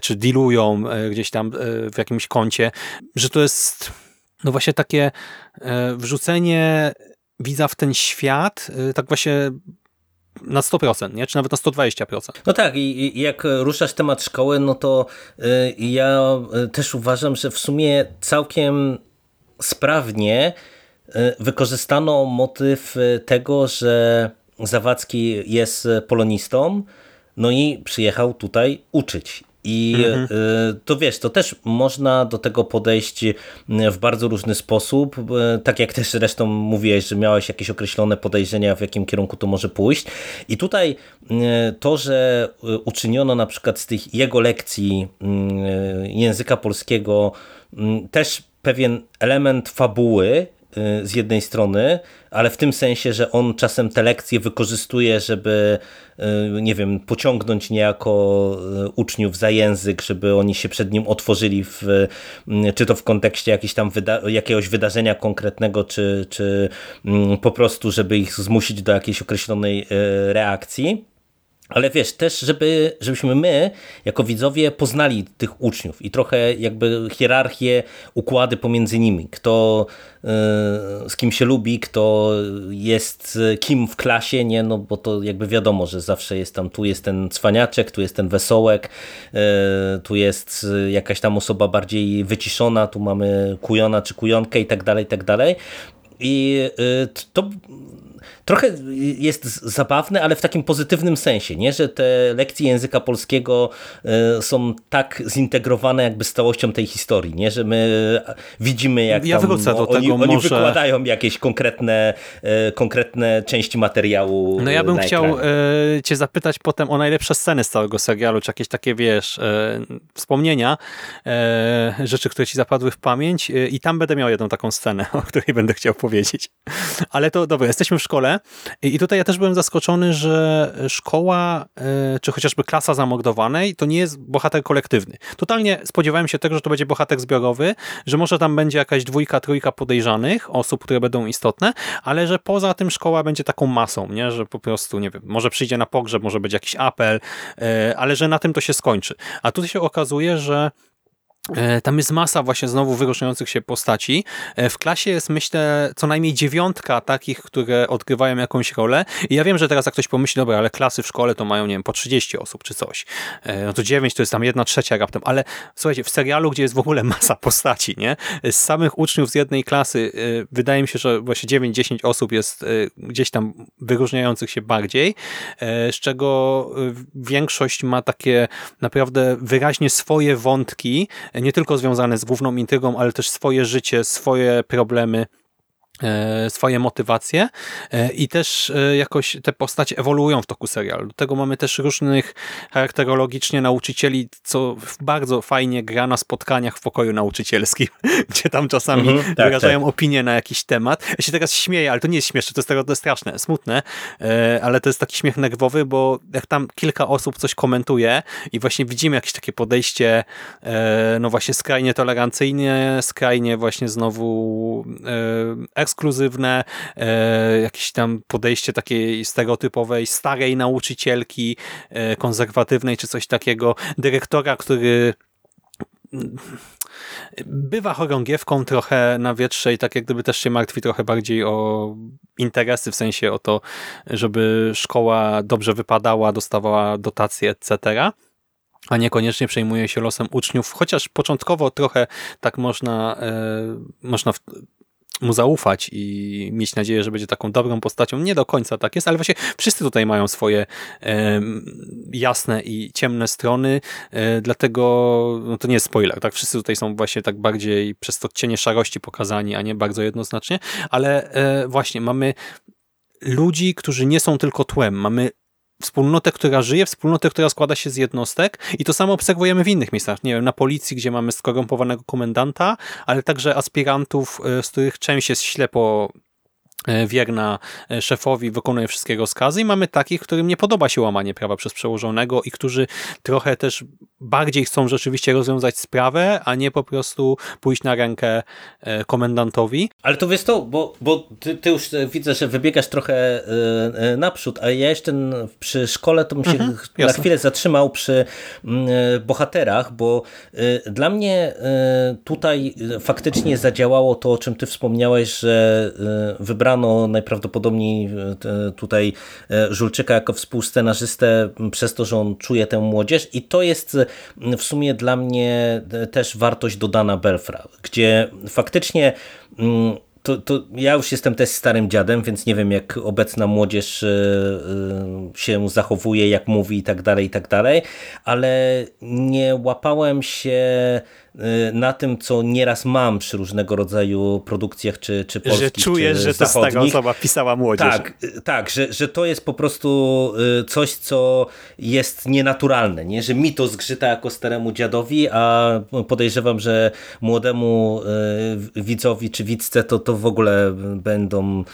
czy dealują gdzieś tam w jakimś kącie, że to jest no właśnie takie wrzucenie widza w ten świat, y, tak właśnie na 100%, nie? czy nawet na 120%. No tak, i, jak ruszasz temat szkoły, no to y, ja y, też uważam, że w sumie całkiem sprawnie wykorzystano motyw tego, że Zawadzki jest polonistą, no i przyjechał tutaj uczyć. I mhm. Y, to wiesz, to też można do tego podejść y, w bardzo różny sposób. Y, tak jak też zresztą mówiłeś, że miałeś jakieś określone podejrzenia, w jakim kierunku to może pójść. I tutaj to, że uczyniono na przykład z tych jego lekcji języka polskiego też pewien element fabuły, z jednej strony, ale w tym sensie, że on czasem te lekcje wykorzystuje, żeby y, nie wiem, pociągnąć niejako y, uczniów za język, żeby oni się przed nim otworzyli, w, czy to w kontekście jakiegoś tam wyda jakiegoś wydarzenia konkretnego, czy, czy mm, po prostu, żeby ich zmusić do jakiejś określonej reakcji. Ale wiesz, też żeby, żebyśmy my, jako widzowie, poznali tych uczniów i trochę jakby hierarchię, układy pomiędzy nimi. Kto y, z kim się lubi, kto jest kim w klasie, nie? No bo to jakby wiadomo, że zawsze jest tam, tu jest ten cwaniaczek, tu jest ten wesołek, y, tu jest jakaś tam osoba bardziej wyciszona, tu mamy kujona czy kujonkę i tak dalej, i tak dalej. I y, to trochę jest zabawne, ale w takim pozytywnym sensie, nie? że te lekcje języka polskiego e, są tak zintegrowane jakby z całością tej historii, nie? że my widzimy jak ja tam, do tego oni, może... oni wykładają jakieś konkretne, e, konkretne części materiału No ja bym chciał e, cię zapytać potem o najlepsze sceny z całego serialu, czy jakieś takie, wiesz, wspomnienia, rzeczy, które ci zapadły w pamięć i tam będę miał jedną taką scenę, o której będę chciał powiedzieć. Ale to dobra, jesteśmy w szkole, i tutaj ja też byłem zaskoczony, że szkoła, e, czy chociażby klasa zamordowanej, to nie jest bohater kolektywny. Totalnie spodziewałem się tego, że to będzie bohater zbiorowy, że może tam będzie jakaś dwójka, trójka podejrzanych, osób, które będą istotne, ale że poza tym szkoła będzie taką masą, nie? że po prostu, nie wiem, może przyjdzie na pogrzeb, może być jakiś apel, e, ale że na tym to się skończy. A tutaj się okazuje, że tam jest masa właśnie znowu wyróżniających się postaci. E, w klasie jest myślę co najmniej dziewiątka takich, które odgrywają jakąś rolę. I ja wiem, że teraz jak ktoś pomyśli, dobra, ale klasy w szkole to mają, nie wiem, po 30 osób czy coś. E, no to 9 to jest tam jedna trzecia raptem. Ale słuchajcie, w serialu, gdzie jest w ogóle masa postaci, nie? Z samych uczniów z jednej klasy wydaje mi się, że właśnie 9-10 osób jest gdzieś tam wyróżniających się bardziej, z czego większość ma takie naprawdę wyraźnie swoje wątki, nie tylko związane z główną intrygą, ale też swoje życie, swoje problemy swoje motywacje e, i też e, jakoś te postacie ewoluują w toku serialu. Do tego mamy też różnych charakterologicznie nauczycieli, co bardzo fajnie gra na spotkaniach w pokoju nauczycielskim, gdzie tam czasami mhm, tak, wyrażają tak. opinię na jakiś temat. Ja się teraz śmieję, ale to nie jest śmieszne, to jest, tego, straszne, smutne, ale to jest taki śmiech nerwowy, bo jak tam kilka osób coś komentuje i właśnie widzimy jakieś takie podejście no właśnie skrajnie tolerancyjne, skrajnie właśnie znowu ekskluzywne, e, jakieś tam podejście takiej stereotypowej starej nauczycielki, e, konserwatywnej czy coś takiego, dyrektora, który mm, bywa chorągiewką trochę na wietrze i tak jak gdyby też się martwi trochę bardziej o interesy, w sensie o to, żeby szkoła dobrze wypadała, dostawała dotacje, etc., a niekoniecznie przejmuje się losem uczniów, chociaż początkowo trochę tak można, e, można mu zaufać i mieć nadzieję, że będzie taką dobrą postacią. Nie do końca tak jest, ale właśnie wszyscy tutaj mają swoje e, jasne i ciemne strony, e, dlatego no to nie jest spoiler, tak? Wszyscy tutaj są właśnie tak bardziej przez to cienie szarości pokazani, a nie bardzo jednoznacznie, ale e, właśnie mamy ludzi, którzy nie są tylko tłem. Mamy wspólnotę, która żyje, wspólnotę, która składa się z jednostek i to samo obserwujemy w innych miejscach. Nie wiem, na policji, gdzie mamy skorumpowanego komendanta, ale także aspirantów, e, z których część jest ślepo wierna e, szefowi, wykonuje wszystkie rozkazy i mamy takich, którym nie podoba się łamanie prawa przez przełożonego i którzy trochę też bardziej chcą rzeczywiście rozwiązać sprawę, a nie po prostu pójść na rękę e, komendantowi. Ale to wiesz to, bo, bo ty, ty już widzę, że wybiegasz trochę naprzód, a ja jeszcze przy szkole to bym się mhm, na chwilę zatrzymał przy bohaterach, bo dla mnie tutaj faktycznie zadziałało to, o czym ty wspomniałeś, że wybrano wybrano najprawdopodobniej e, tutaj e, Żulczyka jako współscenarzystę przez to, że on czuje tę młodzież. I to jest w sumie dla mnie e, też wartość dodana Belfra, gdzie faktycznie to, to ja już jestem też starym dziadem, więc nie wiem jak obecna młodzież się zachowuje, jak mówi i tak dalej, i tak dalej, ale nie łapałem się na tym, co nieraz mam przy różnego rodzaju produkcjach, czy, czy polskich, Że czujesz, że to zachodnich. z tego osoba pisała młodzież. Tak, y, tak że, że to jest po prostu y, coś, co jest nienaturalne, nie? że mi to zgrzyta jako staremu dziadowi, a podejrzewam, że młodemu widzowi czy widzce to, to w ogóle będą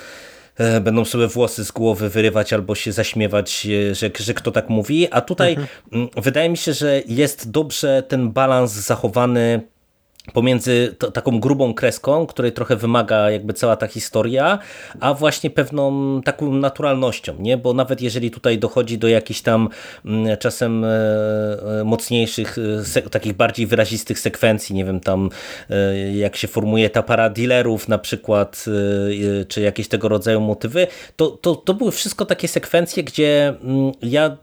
będą sobie włosy z głowy wyrywać albo się zaśmiewać, e, że, że kto tak mówi, a tutaj mhm. wydaje mi się, że jest dobrze ten balans zachowany pomiędzy taką grubą kreską, której trochę wymaga jakby cała ta historia, a właśnie pewną taką naturalnością, nie? Bo nawet jeżeli tutaj dochodzi do jakichś tam mm, czasem e, e, mocniejszych, e, takich bardziej wyrazistych sekwencji, nie wiem, tam jak się formuje ta para dealerów na przykład, czy jakieś tego rodzaju motywy, to, to, to były wszystko takie sekwencje, gdzie mm, ja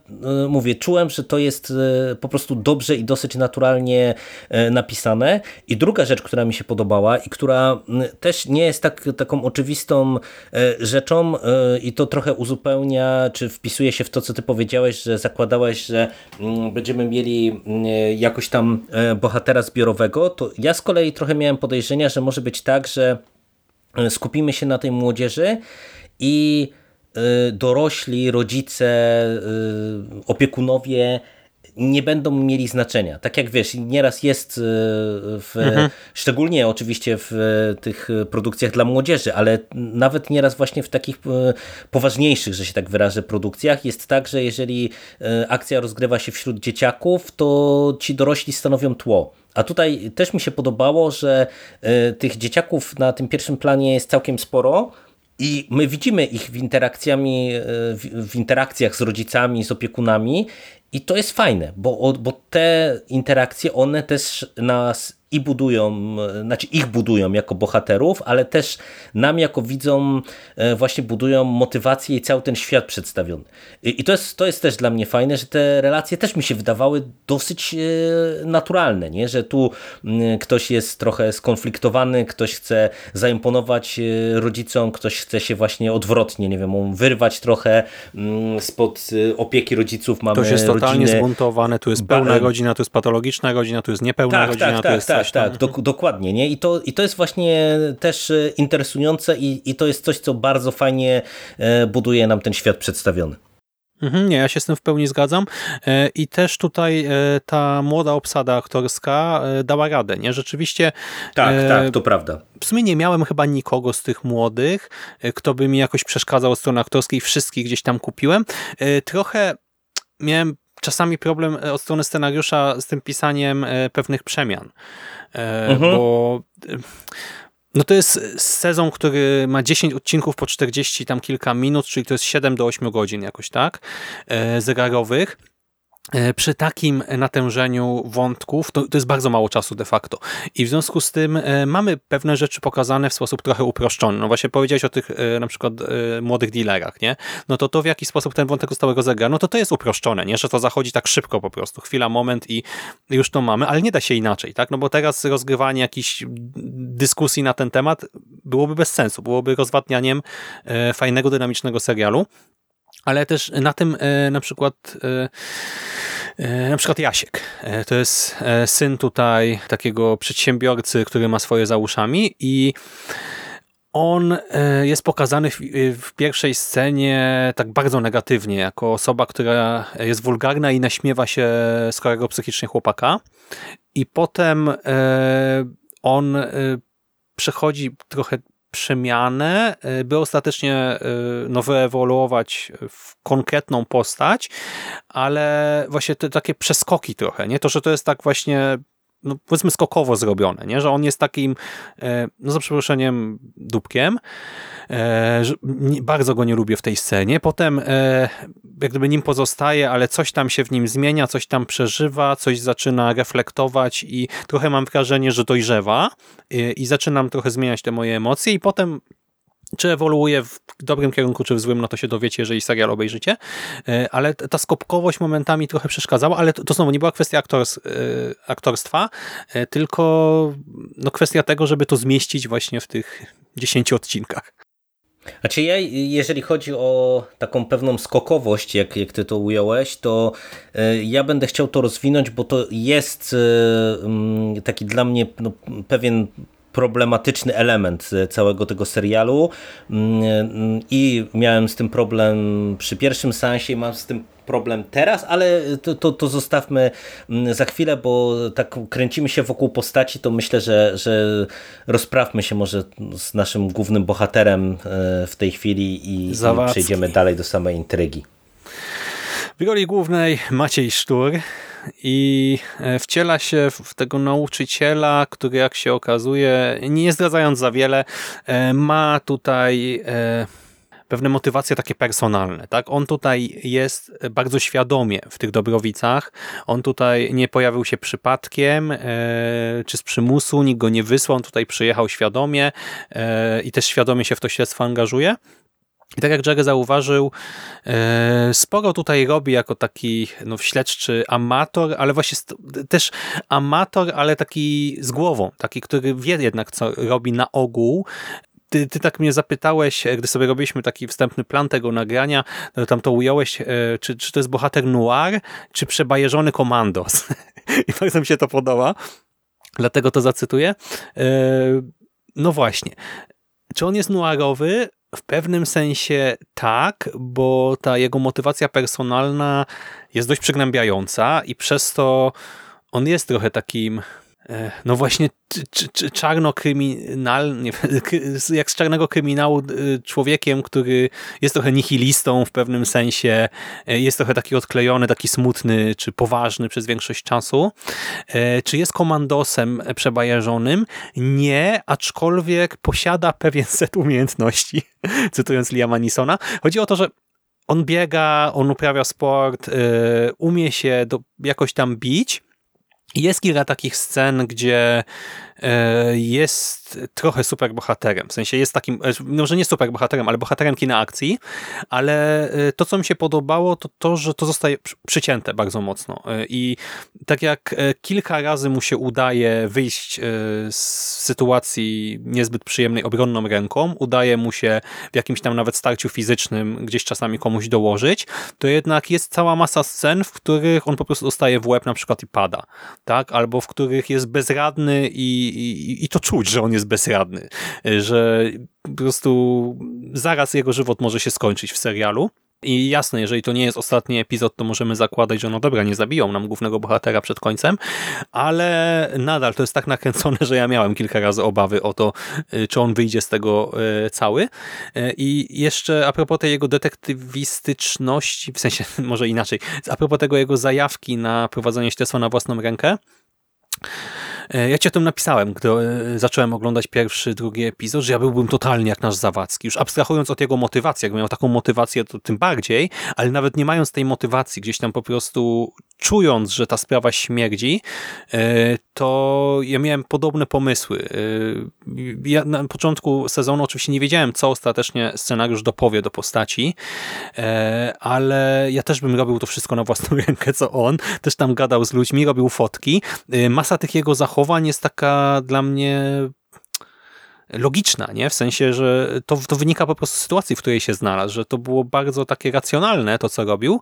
mówię, czułem, że to jest po prostu dobrze i dosyć naturalnie napisane i druga rzecz, która mi się podobała i która mm, też nie jest tak, taką oczywistą e, rzeczą e, i to trochę uzupełnia, czy wpisuje się w to, co ty powiedziałeś, że zakładałeś, że mm, będziemy mieli mm, jakoś tam e, bohatera zbiorowego, to ja z kolei trochę miałem podejrzenia, że może być tak, że skupimy się na tej młodzieży i dorośli, rodzice, opiekunowie nie będą mieli znaczenia. Tak jak wiesz, nieraz jest e, w, mhm. szczególnie oczywiście w tych produkcjach dla młodzieży, ale nawet nieraz właśnie w takich e, poważniejszych, że się tak wyrażę, produkcjach jest tak, że jeżeli akcja rozgrywa się wśród dzieciaków, to ci dorośli stanowią tło. A tutaj też mi się podobało, że tych dzieciaków na tym pierwszym planie jest całkiem sporo, i my widzimy ich w, interakcjami, w interakcjach z rodzicami, z opiekunami i to jest fajne, bo, bo te interakcje, one też nas i budują, znaczy ich budują jako bohaterów, ale też nam jako widzom e, właśnie budują motywację i cały ten świat przedstawiony. I to jest, to jest też dla mnie fajne, że te relacje też mi się wydawały dosyć e, naturalne, nie? że tu ktoś jest trochę skonfliktowany, ktoś chce zaimponować e, rodzicom, ktoś chce się właśnie odwrotnie, nie wiem, wyrwać trochę spod opieki rodziców. Mamy ktoś jest totalnie rodziny... zbuntowany, tu jest pełna godzina, tu jest patologiczna godzina, tu jest niepełna tak, godzina, tak, tu tak, jest tak, tak, tak, do, dokładnie. Nie? I, to, I to jest właśnie też e, interesujące i, i to jest coś, co bardzo fajnie e, buduje nam ten świat przedstawiony. Mhm, nie, ja się z tym w pełni zgadzam e, i też tutaj ta młoda obsada aktorska dała radę, nie? Rzeczywiście... Tak, tak, to prawda. W sumie nie miałem chyba nikogo z tych młodych, kto by mi jakoś przeszkadzał od strony aktorskiej, wszystkich gdzieś tam kupiłem. Trochę miałem czasami problem e, od strony scenariusza z tym pisaniem e, pewnych przemian. E, mhm. Bo no to jest sezon, który ma 10 odcinków po 40 tam kilka minut, czyli to jest 7 do 8 godzin jakoś tak, zegarowych. E, przy takim natężeniu wątków to, to, jest bardzo mało czasu de facto. I w związku z tym e, mamy pewne rzeczy pokazane w sposób trochę uproszczony. No właśnie powiedziałeś o tych e, na przykład młodych dealerach, nie? No to to w jaki sposób ten wątek został rozegrany, no to to jest uproszczone, nie? Że to zachodzi tak szybko po prostu. Chwila, moment i już to mamy, ale nie da się inaczej, tak? No bo teraz rozgrywanie jakichś dyskusji na ten temat byłoby bez sensu, byłoby rozwadnianiem fajnego, dynamicznego serialu ale też na tym e, na przykład e, e, na przykład Jasiek. To jest syn tutaj takiego przedsiębiorcy, który ma swoje za uszami i on jest pokazany w, pierwszej scenie tak bardzo negatywnie, jako osoba, która jest wulgarna i naśmiewa się z chorego psychicznie chłopaka. I potem on przechodzi trochę przemianę, y, by ostatecznie y, no, wyewoluować w konkretną postać, ale właśnie te takie przeskoki trochę, nie? To, że to jest tak właśnie no powiedzmy skokowo zrobione, nie? że on jest takim, e, no za przeproszeniem, dupkiem. E, bardzo go nie lubię w tej scenie. Potem e, jak gdyby nim pozostaje, ale coś tam się w nim zmienia, coś tam przeżywa, coś zaczyna reflektować i trochę mam wrażenie, że dojrzewa i zaczynam trochę zmieniać te moje emocje i potem czy ewoluuje w dobrym kierunku, czy w złym, no to się dowiecie, jeżeli serial obejrzycie. E, ale ta skopkowość momentami trochę przeszkadzała, ale to, to znowu nie była kwestia aktors, e, aktorstwa, e, tylko no kwestia tego, żeby to zmieścić właśnie w tych 10 odcinkach. Znaczy ja, jeżeli chodzi o taką pewną skokowość, jak, jak ty to ująłeś, to ja będę chciał to rozwinąć, bo to jest taki dla mnie no, pewien problematyczny element całego tego serialu. Mm, i miałem z tym problem przy pierwszym sensie i mam z tym problem teraz, ale to, to, to, zostawmy mm, za chwilę, bo tak kręcimy się wokół postaci, to myślę, że, że rozprawmy się może z naszym głównym bohaterem e, w tej chwili i, i przejdziemy dalej do samej intrygi. W roli głównej Maciej Sztur, i wciela się w tego nauczyciela, który jak się okazuje, nie zdradzając za wiele, ma tutaj pewne motywacje takie personalne. Tak? On tutaj jest bardzo świadomie w tych Dobrowicach. On tutaj nie pojawił się przypadkiem e, czy z przymusu, nikt go nie wysłał. On tutaj przyjechał świadomie e, i też świadomie się w to śledztwo angażuje. I tak jak Jerry zauważył, e, sporo tutaj robi jako taki no, śledczy amator, ale właśnie też amator, ale taki z głową, taki, który wie jednak, co robi na ogół, ty, ty tak mnie zapytałeś, gdy sobie robiliśmy taki wstępny plan tego nagrania, no tam to ująłeś, e, czy, czy to jest bohater noir, czy przebajeżony komandos. I bardzo mi się to podoba, dlatego to zacytuję. E, no właśnie. Czy on jest noirowy? W pewnym sensie tak, bo ta jego motywacja personalna jest dość przygnębiająca i przez to on jest trochę takim no właśnie czarnokryminalnie, jak z czarnego kryminału y, człowiekiem, który jest trochę nihilistą w pewnym sensie, e, jest trochę taki odklejony, taki smutny, czy poważny przez większość czasu. E, czy jest komandosem przebajarzonym? Nie, aczkolwiek posiada pewien set umiejętności, cytując Liama Nisona. Chodzi o to, że on biega, on uprawia sport, e, umie się do, jakoś tam bić, jest kilka takich scen, gdzie jest trochę super bohaterem. W sensie jest takim, no, że nie super bohaterem, ale bohaterem kina akcji, ale e, to, co mi się podobało, to to, że to zostaje przycięte bardzo mocno. E, I tak jak kilka razy mu się udaje wyjść z sytuacji niezbyt przyjemnej obronną ręką, udaje mu się w jakimś tam nawet starciu fizycznym gdzieś czasami komuś dołożyć, to jednak jest cała masa scen, w których on po prostu dostaje w łeb na przykład i pada tak? albo w których jest bezradny i, i, to czuć, że on jest bezradny, że po prostu zaraz jego żywot może się skończyć w serialu. I jasne, jeżeli to nie jest ostatni epizod, to możemy zakładać, że no dobra, nie zabiją nam głównego bohatera przed końcem, ale nadal to jest tak nakręcone, że ja miałem kilka razy obawy o to, y, czy on wyjdzie z tego y, cały. Y, I jeszcze a propos tej jego detektywistyczności, w sensie może inaczej, a propos tego jego zajawki na prowadzenie śledztwa na własną rękę, ja ci o tym napisałem, gdy e, zacząłem oglądać pierwszy, drugi epizod, że ja byłbym totalnie jak nasz Zawadzki. Już abstrahując od jego motywacji, jakby miał taką motywację, to tym bardziej, ale nawet nie mając tej motywacji, gdzieś tam po prostu czując, że ta sprawa śmierdzi, e, to ja miałem podobne pomysły. Ja na początku sezonu oczywiście nie wiedziałem, co ostatecznie scenariusz dopowie do postaci, ale ja też bym robił to wszystko na własną rękę, co on. Też tam gadał z ludźmi, robił fotki. Masa tych jego zachowań jest taka dla mnie logiczna, nie? W sensie, że to, to wynika po prostu z sytuacji, w której się znalazł, że to było bardzo takie racjonalne to, co robił,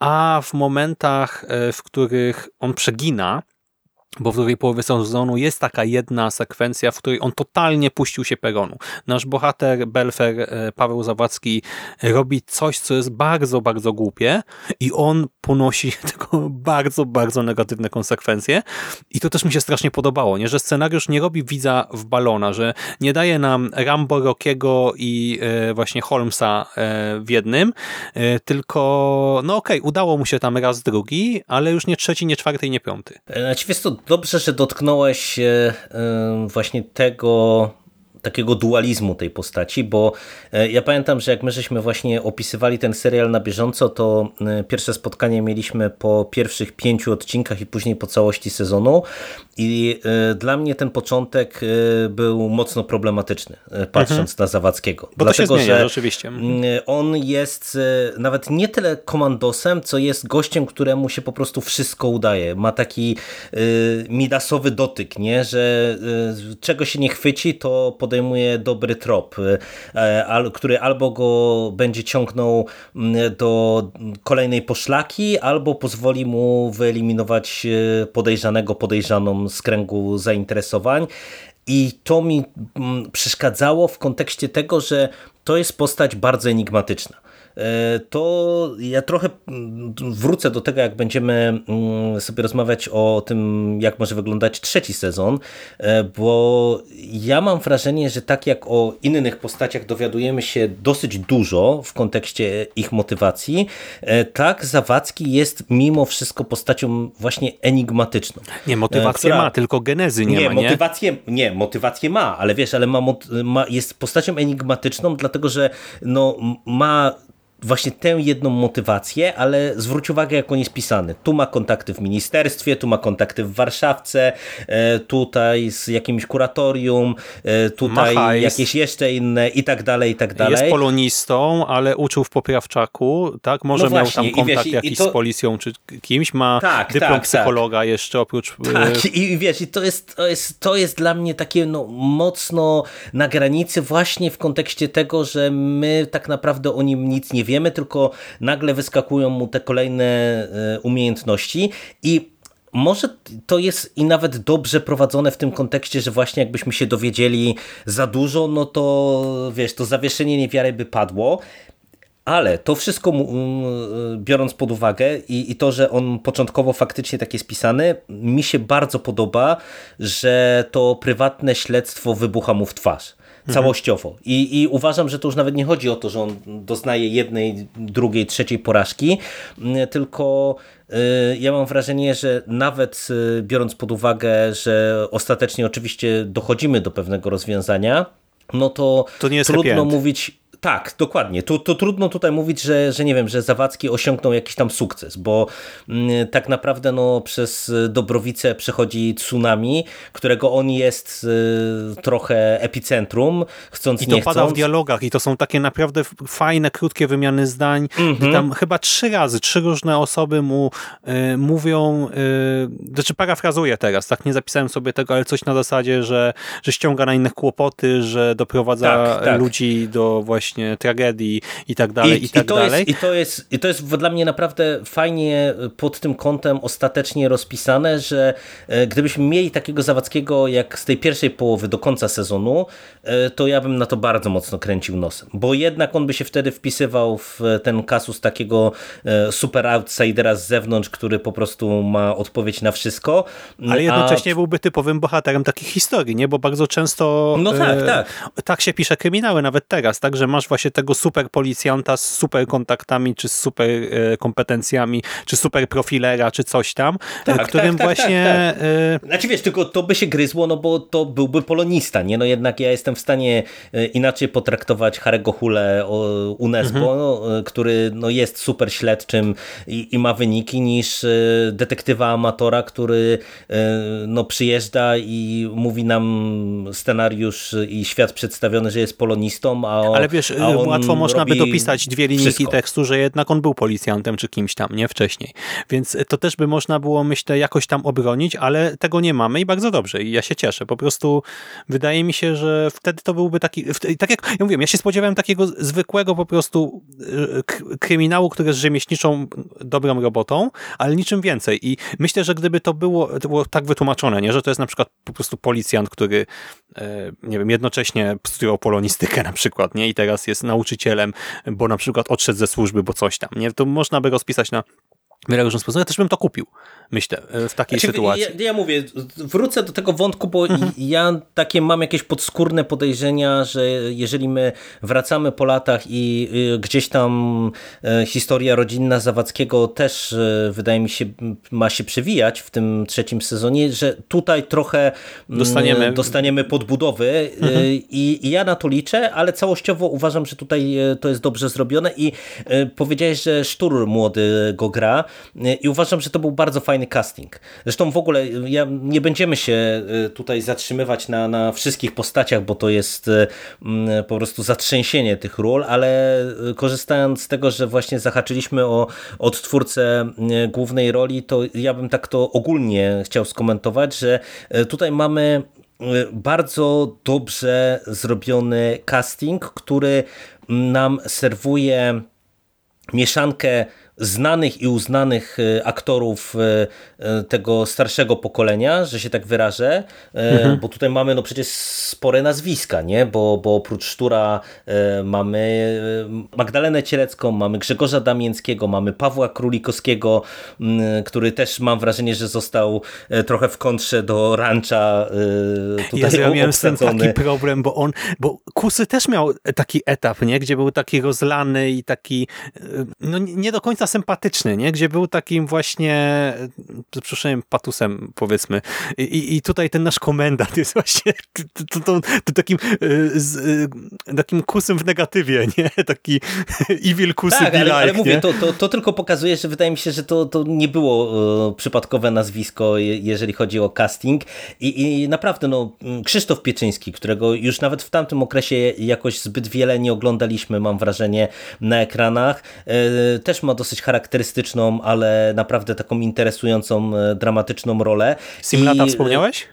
a w momentach, e, w których on przegina, bo w drugiej połowie sezonu jest taka jedna sekwencja, w której on totalnie puścił się peronu. Nasz bohater, Belfer, e, Paweł Zawadzki robi coś, co jest bardzo, bardzo głupie i on ponosi tego bardzo, bardzo negatywne konsekwencje i to też mi się strasznie podobało, nie? że scenariusz nie robi widza w balona, że nie daje nam Rambo, Rockiego i e, właśnie Holmesa e, w jednym, tylko no okej, okay, udało mu się tam raz drugi, ale już nie trzeci, nie czwarty i nie piąty. Znaczy, wiesz dobrze, że dotknąłeś właśnie tego, takiego dualizmu tej postaci, bo e, ja pamiętam, że jak my żeśmy właśnie opisywali ten serial na bieżąco, to e, pierwsze spotkanie mieliśmy po pierwszych pięciu odcinkach i później po całości sezonu i e, dla mnie ten początek był mocno problematyczny, patrząc mhm. na Zawadzkiego. Bo Dlatego, to się zmienia, że rzeczywiście. On jest nawet nie tyle komandosem, co jest gościem, któremu się po prostu wszystko udaje. Ma taki midasowy dotyk, nie? że czego się nie chwyci, to pod podejmuje dobry trop, e, który albo go będzie ciągnął mm, do kolejnej poszlaki, albo pozwoli mu wyeliminować e, podejrzanego, podejrzaną z kręgu zainteresowań. I to mi mm, przeszkadzało w kontekście tego, że to jest postać bardzo enigmatyczna. E, to ja trochę mm, wrócę do tego, jak będziemy mm, sobie rozmawiać o tym, jak może wyglądać trzeci sezon, e, bo ja mam wrażenie, że tak jak o innych postaciach dowiadujemy się dosyć dużo w kontekście ich motywacji, e, tak Zawadzki jest mimo wszystko postacią właśnie enigmatyczną. Nie, motywację która... ma, tylko genezy nie, nie ma, nie? Motywację, nie, motywację ma, ale wiesz, ale ma, ma, jest postacią enigmatyczną, dlatego że no, ma właśnie tę jedną motywację, ale zwróć uwagę, jak on jest pisany. Tu ma kontakty w ministerstwie, tu ma kontakty w Warszawce, e, tutaj z jakimś kuratorium, e, tutaj jakieś jeszcze inne i tak dalej, i tak dalej. Jest polonistą, ale uczył w Poprawczaku, tak? Może no właśnie, miał tam kontakt wiesz, jakiś to... z policją czy kimś, ma tak, dyplom tak, tak. psychologa tak. jeszcze oprócz... E, tak, i wiesz, i to jest, to jest, to jest dla mnie takie no, mocno na granicy właśnie w kontekście tego, że my tak naprawdę o nim nic nie wiemy, wiemy, tylko nagle wyskakują mu te kolejne e, umiejętności i może to jest i nawet dobrze prowadzone w tym kontekście, że właśnie jakbyśmy się dowiedzieli za dużo, no to wiesz, to zawieszenie niewiary by padło. Ale to wszystko biorąc pod uwagę i, i, to, że on początkowo faktycznie tak jest pisany, mi się bardzo podoba, że to prywatne śledztwo wybucha mu w twarz. Mhm. całościowo. I, I uważam, że to już nawet nie chodzi o to, że on doznaje jednej, drugiej, trzeciej porażki, tylko y, ja mam wrażenie, że nawet y, biorąc pod uwagę, że ostatecznie oczywiście dochodzimy do pewnego rozwiązania, no to, to trudno mówić tak, dokładnie. To, to trudno tutaj mówić, że, że nie wiem, że Zawadzki osiągnął jakiś tam sukces, bo mm, tak naprawdę no, przez Dobrowice przechodzi tsunami, którego on jest y, trochę epicentrum, chcąc I to nie pada chcąc. w dialogach i to są takie naprawdę fajne, krótkie wymiany zdań. Mm -hmm. Tam chyba trzy razy, trzy różne osoby mu y, mówią, y, znaczy parafrazuję teraz, tak, nie zapisałem sobie tego, ale coś na zasadzie, że, że ściąga na innych kłopoty, że doprowadza tak, tak. ludzi do właśnie właśnie tragedii i tak dalej, i, i tak i to dalej. Jest, i, to jest, I to jest dla mnie naprawdę fajnie pod tym kątem ostatecznie rozpisane, że e, gdybyśmy mieli takiego Zawadzkiego jak z tej pierwszej połowy do końca sezonu, e, to ja bym na to bardzo mocno kręcił nosem, bo jednak on by się wtedy wpisywał w ten kasus takiego e, super outsidera z zewnątrz, który po prostu ma odpowiedź na wszystko. Ale jednocześnie a... byłby typowym bohaterem takich historii, nie? Bo bardzo często no tak, tak. tak się pisze kryminały nawet teraz, tak, że ma masz właśnie tego super policjanta z super kontaktami, czy z super e, kompetencjami, czy super profilera, czy coś tam, e, tak, którym tak, tak, właśnie... Tak, tak. Znaczy wiesz, tylko to by się gryzło, no bo to byłby polonista, nie? No jednak ja jestem w stanie inaczej potraktować Harego Hule UNESCO, mhm. no, który no, jest super śledczym i, i ma wyniki, niż detektywa amatora, który no, przyjeżdża i mówi nam scenariusz i świat przedstawiony, że jest polonistą, a Ale wiesz, łatwo można by dopisać dwie linijki wszystko. tekstu, że jednak on był policjantem czy kimś tam, nie? Wcześniej. Więc to też by można było, myślę, jakoś tam obronić, ale tego nie mamy i bardzo dobrze. I ja się cieszę. Po prostu wydaje mi się, że wtedy to byłby taki, tak jak ja mówiłem, ja się spodziewałem takiego zwykłego po prostu e, kryminału, który jest rzemieślniczą dobrą robotą, ale niczym więcej. I myślę, że gdyby to było, to było tak wytłumaczone, nie? że to jest na przykład po prostu policjant, który e, nie wiem, jednocześnie studiował polonistykę na przykład, nie? I teraz teraz jest nauczycielem, bo na przykład odszedł ze służby, bo coś tam. Nie? To można by rozpisać na różnych sposobów. Ja też bym to kupił, myślę, e, w takiej znaczy, sytuacji. Ja, ja, mówię, wrócę do tego wątku, bo mhm. ja takie mam jakieś podskórne podejrzenia, że jeżeli my wracamy po latach i gdzieś tam e, historia rodzinna Zawadzkiego też e, wydaje mi się ma się przewijać w tym trzecim sezonie, że tutaj trochę dostaniemy, dostaniemy podbudowy mhm. i, i ja na to liczę, ale całościowo uważam, że tutaj to jest dobrze zrobione i powiedziałeś, że Sztur młody go gra, i uważam, że to był bardzo fajny casting. Zresztą w ogóle ja, nie będziemy się y, tutaj zatrzymywać na, na wszystkich postaciach, bo to jest mm, po prostu zatrzęsienie tych ról, ale korzystając z tego, że właśnie zahaczyliśmy o odtwórcę głównej roli, to ja bym tak to ogólnie chciał skomentować, że tutaj mamy bardzo dobrze zrobiony casting, który nam serwuje mieszankę znanych i uznanych aktorów tego starszego pokolenia, że się tak wyrażę, mhm. bo tutaj mamy no przecież spore nazwiska, nie? Bo, bo oprócz Sztura mamy Magdalenę Cielecką, mamy Grzegorza Damięckiego, mamy Pawła Królikowskiego, który też mam wrażenie, że został trochę w kontrze do rancha tutaj Jezu, ja miałem z tym taki problem, bo on, bo Kusy też miał taki etap, nie? Gdzie był taki rozlany i taki no nie do końca sympatyczny, nie? Gdzie był takim właśnie z przeproszeniem patusem, powiedzmy. I, I tutaj ten nasz komendant jest właśnie to, to, to takim, z, takim kusem w negatywie, nie? Taki evil kusy tak, ale, ale mówię, to, to, to tylko pokazuje, że wydaje mi się, że to, to nie było przypadkowe nazwisko, jeżeli chodzi o casting i, i naprawdę no, Krzysztof Pieczyński, którego już nawet w tamtym okresie jakoś zbyt wiele nie oglądaliśmy, mam wrażenie, na ekranach, e, też ma dosyć charakterystyczną, ale naprawdę taką interesującą, e, dramatyczną rolę. Simlata I... wspomniałeś?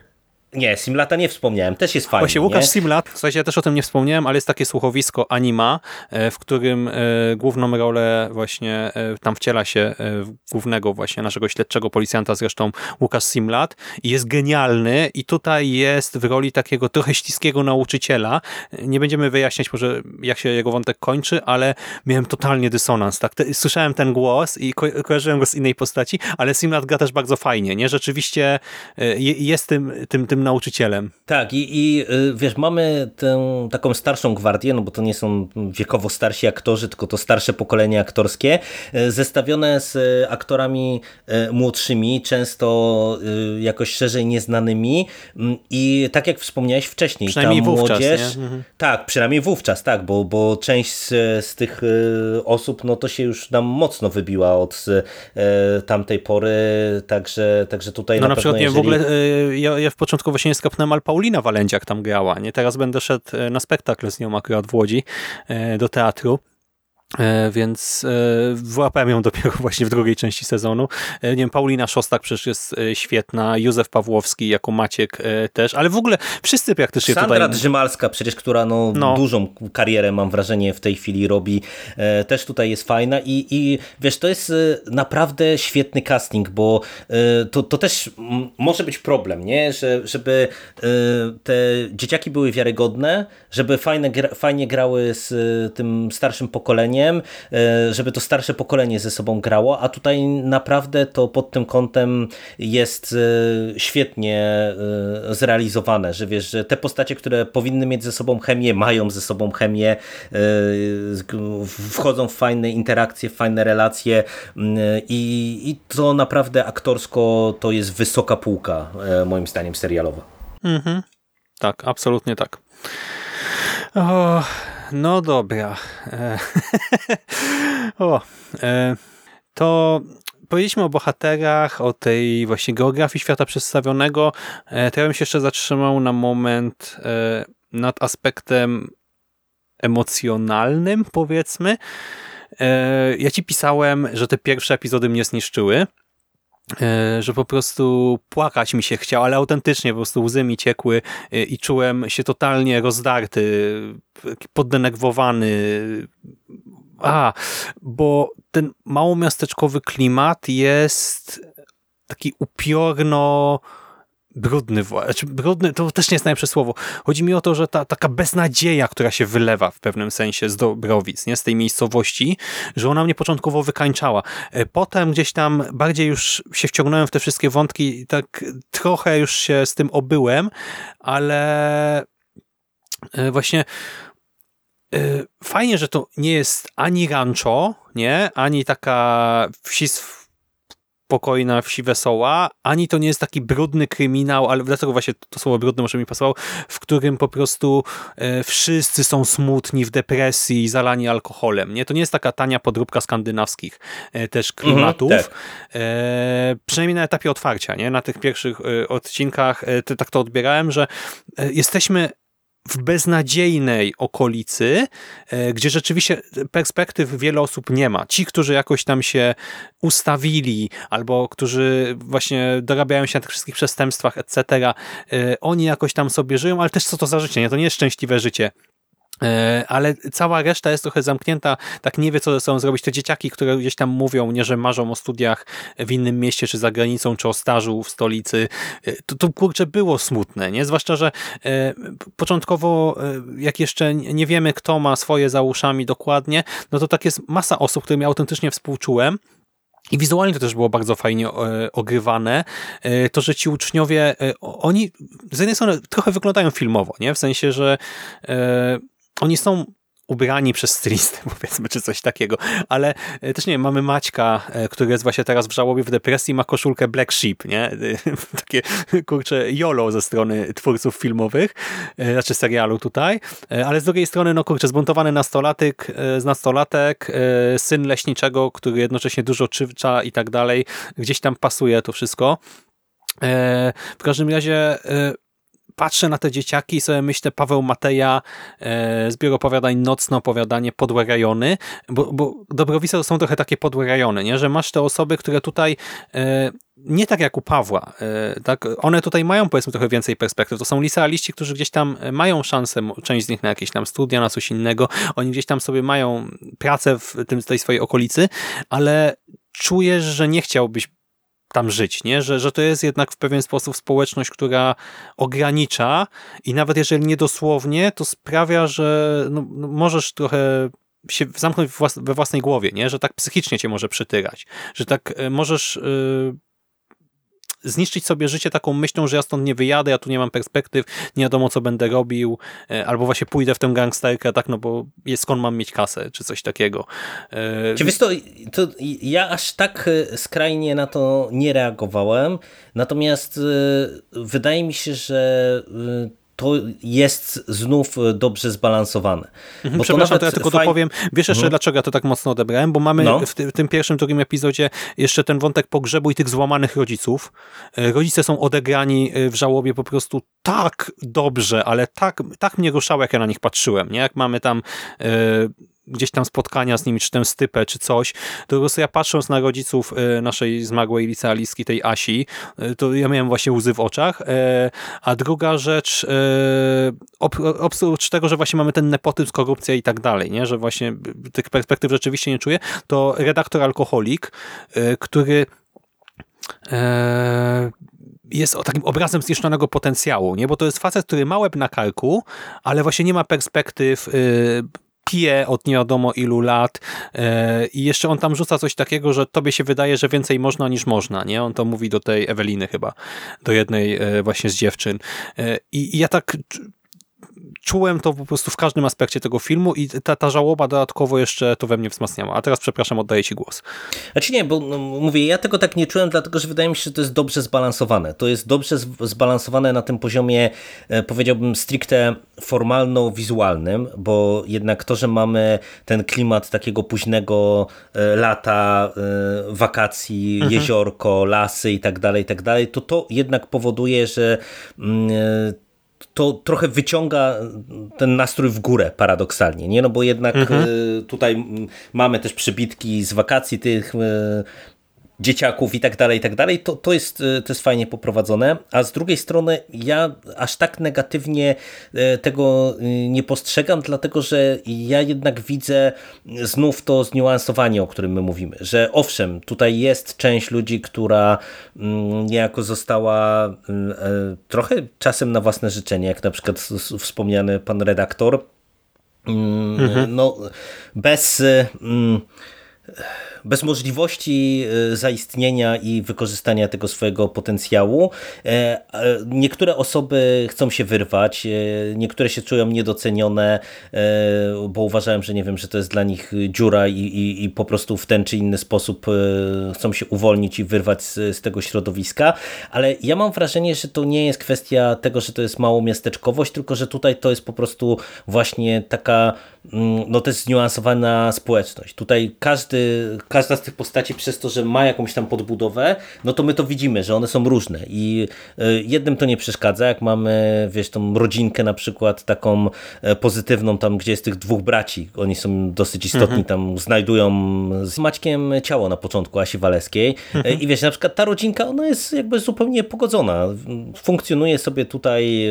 Nie, Simlata nie wspomniałem, też jest fajny. Właśnie Łukasz nie? Simlat, w sensie ja też o tym nie wspomniałem, ale jest takie słuchowisko Anima, e, w którym e, główną rolę właśnie e, tam wciela się głównego właśnie naszego śledczego policjanta, zresztą Łukasz Simlat i jest genialny i tutaj jest w roli takiego trochę śliskiego nauczyciela. Nie będziemy wyjaśniać może jak się jego wątek kończy, ale miałem totalnie dysonans. Tak? Słyszałem ten głos i ko kojarzyłem go z innej postaci, ale Simlat gra też bardzo fajnie, nie? Rzeczywiście jest tym, tym, tym nauczycielem. Tak i, i y, wiesz, mamy tę taką starszą gwardię, no bo to nie są wiekowo starsi aktorzy, tylko to starsze pokolenie aktorskie, y, zestawione z aktorami y, młodszymi, często jakoś szerzej nieznanymi mm, i tak jak wspomniałeś wcześniej, przynajmniej ta wówczas, młodzież, mhm. tak, przynajmniej wówczas, tak, bo, bo część z, z tych osób, no to się już nam mocno wybiła od tamtej pory, także, także tutaj no na, na przykład, nie, w ogóle ja, ja w początku właśnie nie skapnąłem, Paulina Walenciak tam grała. Nie? Teraz będę szedł e, na spektakl z nią akurat w Łodzi e, do teatru. E, więc e, wyłapałem ją dopiero właśnie w drugiej części sezonu. E, nie wiem, Paulina Szostak przecież jest świetna, Józef Pawłowski jako Maciek też, ale w ogóle wszyscy praktycznie Sandra tutaj... Sandra Drzymalska przecież, która no, no, dużą karierę mam wrażenie w tej chwili robi, też tutaj jest fajna i, i wiesz, to jest naprawdę świetny casting, bo to, to też może być problem, nie? Że, żeby te dzieciaki były wiarygodne, żeby fajne, fajnie grały z tym starszym pokoleniem, E, żeby to starsze pokolenie ze sobą grało, a tutaj naprawdę to pod tym kątem jest e, świetnie e, zrealizowane, że wiesz, że te postacie, które powinny mieć ze sobą chemię, mają ze sobą chemię, wchodzą w fajne interakcje, w fajne relacje i, i to naprawdę aktorsko to jest wysoka półka moim zdaniem serialowa. Mhm. Tak, absolutnie tak. O, no dobra. E, o, e, to powiedzieliśmy o bohaterach, o tej właśnie geografii świata przedstawionego. E, to ja bym się jeszcze zatrzymał na moment nad aspektem emocjonalnym, powiedzmy. Ja ci pisałem, że te pierwsze epizody mnie zniszczyły. E, że po prostu płakać mi się chciał, ale autentycznie po prostu łzy mi ciekły e, i czułem się totalnie rozdarty, poddenerwowany. A, bo ten małomiasteczkowy klimat jest taki upiorno brudny, znaczy brudny to też nie jest najlepsze słowo. Chodzi mi o to, że ta taka beznadzieja, która się wylewa w pewnym sensie z Dobrowic, nie? z tej miejscowości, że ona mnie początkowo wykańczała. E, potem gdzieś tam bardziej już się wciągnąłem w te wszystkie wątki, tak trochę już się z tym obyłem, ale e, właśnie e, fajnie, że to nie jest ani rancho, nie? Ani taka wsi spokojna, wsi wesoła, ani to nie jest taki brudny kryminał, ale dlatego właśnie to słowo brudne może mi pasowało, w którym po prostu e, wszyscy są smutni, w depresji, zalani alkoholem. Nie? To nie jest taka tania podróbka skandynawskich e, też klimatów. Mhm, tak. e, przynajmniej na etapie otwarcia, nie? na tych pierwszych e, odcinkach e, tak to odbierałem, że jesteśmy w beznadziejnej okolicy, e, gdzie rzeczywiście perspektyw wiele osób nie ma. Ci, którzy jakoś tam się ustawili, albo którzy właśnie dorabiają się na tych wszystkich przestępstwach, etc., e, oni jakoś tam sobie żyją, ale też co to za życie, nie? To nie jest szczęśliwe życie ale cała reszta jest trochę zamknięta, tak nie wie, co ze sobą zrobić. Te dzieciaki, które gdzieś tam mówią, nie, że marzą o studiach w innym mieście, czy za granicą, czy o stażu w stolicy, e, to, to kurczę było smutne, nie? Zwłaszcza, że e, początkowo, e, jak jeszcze nie wiemy, kto ma swoje za uszami dokładnie, no to tak jest masa osób, którym ja autentycznie współczułem, i wizualnie to też było bardzo fajnie e, ogrywane. E, to, że ci uczniowie, oni z jednej strony trochę wyglądają filmowo, nie? W sensie, że oni są ubrani przez stylistę, powiedzmy, czy coś takiego. Ale e, też nie wiem, mamy Maćka, e, który jest właśnie teraz w żałobie, w depresji, ma koszulkę Black Sheep, nie? Takie, kurczę, YOLO ze strony twórców filmowych, e, znaczy serialu tutaj. Ale z drugiej strony, no kurczę, zbuntowany nastolatek, z nastolatek, syn leśniczego, który jednocześnie dużo czywcza i tak dalej, gdzieś tam pasuje to wszystko. W każdym razie patrzę na te dzieciaki i sobie myślę Paweł Mateja, e, zbiór opowiadań Nocne opowiadanie, Podłe rajony, bo, bo Dobrowice to są trochę takie podłe nie? że masz te osoby, które tutaj e, nie tak jak u Pawła, e, tak? one tutaj mają powiedzmy trochę więcej perspektyw. To są licealiści, którzy gdzieś tam mają szansę, część z nich na jakieś tam studia, na coś innego. Oni gdzieś tam sobie mają pracę w tym, tej swojej okolicy, ale czujesz, że nie chciałbyś tam żyć, nie? Że, że to jest jednak w pewien sposób społeczność, która ogranicza i nawet jeżeli nie dosłownie, to sprawia, że no, no możesz trochę się zamknąć we własnej głowie, nie? że tak psychicznie cię może przytyrać, że tak e, możesz yy, zniszczyć sobie życie taką myślą, że ja stąd nie wyjadę, ja tu nie mam perspektyw, nie wiadomo co będę robił, e, albo właśnie pójdę w tę gangsterkę, tak, no bo skąd mam mieć kasę, czy coś takiego. E, czy wiesz to, to ja aż tak e, skrajnie na to nie reagowałem, natomiast wydaje mi się, że to jest znów e, dobrze zbalansowane. Mhm, przepraszam, to, to ja tylko faj... dopowiem. Wiesz jeszcze, mhm. dlaczego ja to tak mocno odebrałem? Bo mamy no. w, w, tym pierwszym, drugim epizodzie jeszcze ten wątek pogrzebu i tych złamanych rodziców. E, rodzice są odegrani e, w żałobie po prostu tak dobrze, ale tak, tak mnie ruszało, jak ja na nich patrzyłem. Nie? Jak mamy tam gdzieś tam spotkania z nimi, czy tę stypę, czy coś, to po prostu ja patrząc na rodziców e, naszej zmagłej licealistki, tej Asi, e, to ja miałem właśnie łzy w oczach. E, a druga rzecz, oprócz tego, że właśnie mamy ten nepotyzm, korupcja i tak dalej, nie? że właśnie tych perspektyw rzeczywiście nie czuję, to redaktor alkoholik, który jest takim obrazem zniszczonego potencjału, nie? bo to jest facet, który ma łeb na karku, ale właśnie nie ma perspektyw, pije od nie wiadomo ilu lat e, i jeszcze on tam rzuca coś takiego, że tobie się wydaje, że więcej można niż można, nie? On to mówi do tej Eweliny chyba, do jednej e, właśnie z dziewczyn. E, I ja tak czułem to po prostu w każdym aspekcie tego filmu i ta, ta żałoba dodatkowo jeszcze to we mnie wzmacniała. A teraz, przepraszam, oddaję Ci głos. Znaczy nie, bo no, mówię, ja tego tak nie czułem, dlatego że wydaje mi się, że to jest dobrze zbalansowane. To jest dobrze zbalansowane na tym poziomie, e, powiedziałbym, stricte formalno-wizualnym, bo jednak to, że mamy ten klimat takiego późnego e, lata, e, wakacji, mhm. jeziorko, lasy i tak dalej, i tak dalej, to to jednak powoduje, że mm, to trochę wyciąga ten nastrój w górę paradoksalnie, nie? No bo jednak mhm. E, tutaj mamy też przybitki z wakacji tych e, dzieciaków i tak dalej, i tak dalej, to, to, jest, e, to jest fajnie poprowadzone, a z drugiej strony ja aż tak negatywnie e, tego e, nie postrzegam, dlatego że ja jednak widzę znów to zniuansowanie, o którym my mówimy, że owszem, tutaj jest część ludzi, która mm, niejako została trochę czasem na własne życzenie, jak na przykład wspomniany pan redaktor, mm, mhm. no bez mm, bez możliwości e, zaistnienia i wykorzystania tego swojego potencjału. E, niektóre osoby chcą się wyrwać, e, niektóre się czują niedocenione, bo uważałem, że nie wiem, że to jest dla nich dziura i, i, i po prostu w ten czy inny sposób chcą się uwolnić i wyrwać z, z tego środowiska, ale ja mam wrażenie, że to nie jest kwestia tego, że to jest mało miasteczkowość, tylko że tutaj to jest po prostu właśnie taka, mm, no to jest zniuansowana społeczność. Tutaj każdy każda z tych postaci przez to, że ma jakąś tam podbudowę, no to my to widzimy, że one są różne i jednym to nie przeszkadza, jak mamy, wiesz, tą rodzinkę na przykład taką pozytywną tam, gdzie jest tych dwóch braci, oni są dosyć istotni, mhm. tam znajdują z Maćkiem ciało na początku Asi Waleskiej mhm. i wiesz, na przykład ta rodzinka, ona jest jakby zupełnie pogodzona, funkcjonuje sobie tutaj,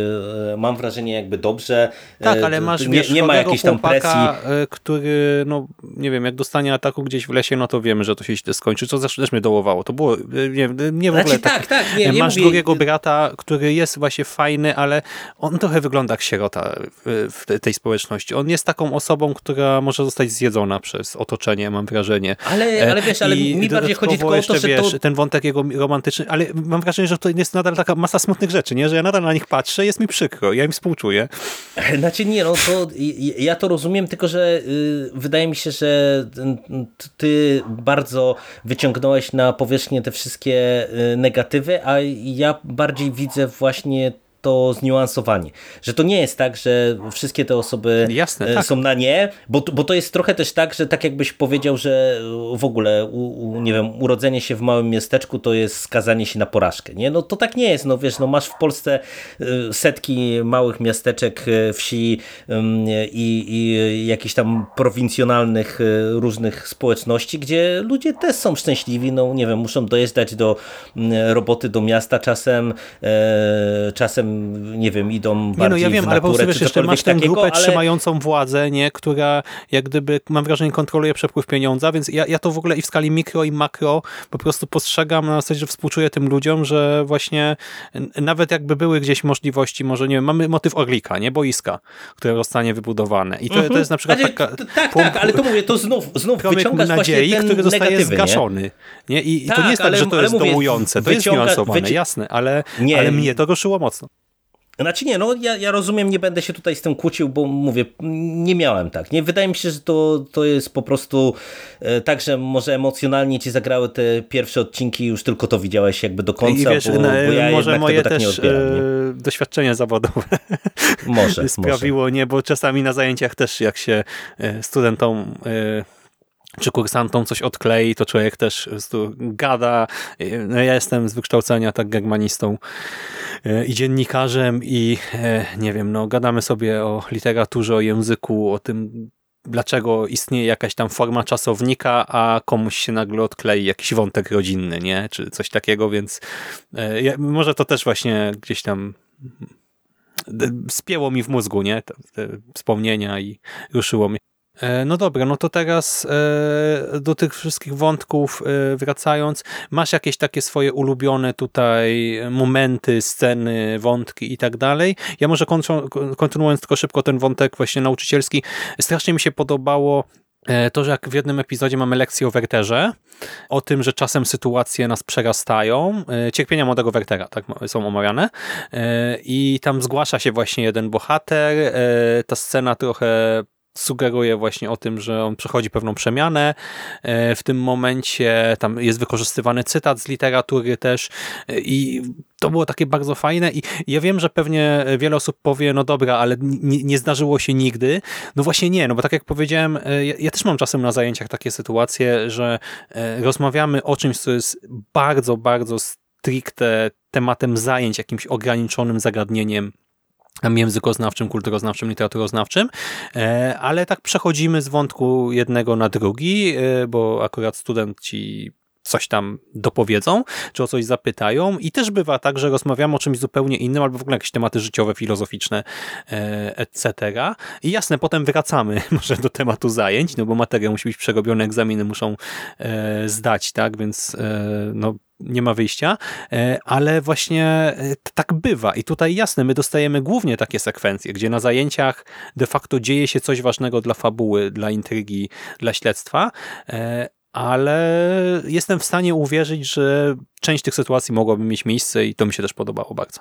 mam wrażenie jakby dobrze. Tak, ale masz nie, wiesz, nie ma jakiejś tam presji. który, no nie wiem, jak dostanie ataku gdzieś w lesie, no to wiemy, że to się źle skończy, co zresztą też mnie dołowało. To było, nie, nie w ogóle znaczy, tak. tak, tak nie, nie masz mówię... drugiego brata, który jest właśnie fajny, ale on trochę wygląda jak sierota w tej społeczności. On jest taką osobą, która może zostać zjedzona przez otoczenie, mam wrażenie. Ale, e, ale wiesz, ale I mi bardziej chodzi tylko o to, że wiesz, to... ten wątek jego romantyczny, ale mam wrażenie, że to jest nadal taka masa smutnych rzeczy, nie? że ja nadal na nich patrzę, jest mi przykro, ja im współczuję. Znaczy nie, no to ja to rozumiem, tylko że y, wydaje mi się, że ty bardzo wyciągnąłeś na powierzchnię te wszystkie y, negatywy, a ja bardziej widzę właśnie to zniuansowanie. Że to nie jest tak, że wszystkie te osoby Jasne, tak. są na nie, bo, bo to jest trochę też tak, że tak jakbyś powiedział, że w ogóle u, u, nie wiem, urodzenie się w małym miasteczku to jest skazanie się na porażkę. Nie? No to tak nie jest. No wiesz, no masz w Polsce y, setki małych miasteczek, wsi i, i jakichś tam prowincjonalnych różnych społeczności, gdzie ludzie też są szczęśliwi, no nie wiem, muszą dojeżdżać do roboty, do miasta czasem, e, czasem nie wiem, idą bardziej nie, no ja wiem, ale po prostu wiesz, jeszcze masz tę grupę ale... trzymającą władzę, nie, która jak gdyby, mam wrażenie, kontroluje przepływ pieniądza, więc ja, ja to w ogóle i w skali mikro i makro po prostu postrzegam na zasadzie, że współczuję tym ludziom, że właśnie nawet jakby były gdzieś możliwości, może nie wiem, mamy motyw Orlika, nie, boiska, które zostanie wybudowane i to, to jest na przykład znaczy, taka... Tak, tak, ale to mówię, to znów, znów wyciągasz nadziei, który zostaje zgaszony. Nie? nie? I, I tak, to nie jest tak, ale, że to jest mówię, dołujące, to jest niuansowane, jasne, ale, nie, ale mnie to ruszyło mocno. Znaczy nie, no ja, ja rozumiem, nie będę się tutaj z tym kłócił, bo mówię, nie miałem tak. Nie Wydaje mi się, że to, to jest po prostu e, tak, że może emocjonalnie ci zagrały te pierwsze odcinki, już tylko to widziałeś jakby do końca, wiesz, bo, no, bo ja może moje tak nie odbieram. E, doświadczenie zawodowe może, sprawiło, może. nie, bo czasami na zajęciach też jak się e, studentom czy kursantom coś odklei, to człowiek też gada. No ja jestem z wykształcenia tak germanistą e, i dziennikarzem i e, nie wiem, no gadamy sobie o literaturze, o języku, o tym dlaczego istnieje jakaś tam forma czasownika, a komuś się nagle odklei jakiś wątek rodzinny, nie? Czy coś takiego, więc e, może to też właśnie gdzieś tam spięło mi w mózgu, nie? Te, te wspomnienia i ruszyło mnie. E, no dobra, no to teraz e, do tych wszystkich wątków e, wracając, masz jakieś takie swoje ulubione tutaj momenty, sceny, wątki i tak dalej. Ja może kontynuując tylko szybko ten wątek właśnie nauczycielski, strasznie mi się podobało to, że jak w jednym epizodzie mamy lekcję o Werterze, o tym, że czasem sytuacje nas przerastają, cierpienia młodego Wertera, tak są omawiane i tam zgłasza się właśnie jeden bohater, ta scena trochę sugeruje właśnie o tym, że on przechodzi pewną przemianę. E, w tym momencie tam jest wykorzystywany cytat z literatury też e, i to było takie bardzo fajne i ja wiem, że pewnie wiele osób powie, no dobra, ale nie, nie zdarzyło się nigdy. No właśnie nie, no bo tak jak powiedziałem, e, ja, ja też mam czasem na zajęciach takie sytuacje, że rozmawiamy o czymś, co jest bardzo, bardzo stricte tematem zajęć, jakimś ograniczonym zagadnieniem językoznawczym, kulturoznawczym, literaturoznawczym, e, ale tak przechodzimy z wątku jednego na drugi, e, bo akurat studenci coś tam dopowiedzą, czy o coś zapytają. I też bywa tak, że rozmawiamy o czymś zupełnie innym, albo w ogóle jakieś tematy życiowe, filozoficzne, e, etc. I jasne, potem wracamy może do tematu zajęć, no bo materiał musi być przerobiony, egzaminy muszą zdać, tak, więc no nie ma wyjścia, e, ale właśnie e, tak bywa. I tutaj jasne, my dostajemy głównie takie sekwencje, gdzie na zajęciach de facto dzieje się coś ważnego dla fabuły, dla intrygi, dla śledztwa, e, ale jestem w stanie uwierzyć, że część tych sytuacji mogłaby mieć miejsce i to mi się też podobało bardzo.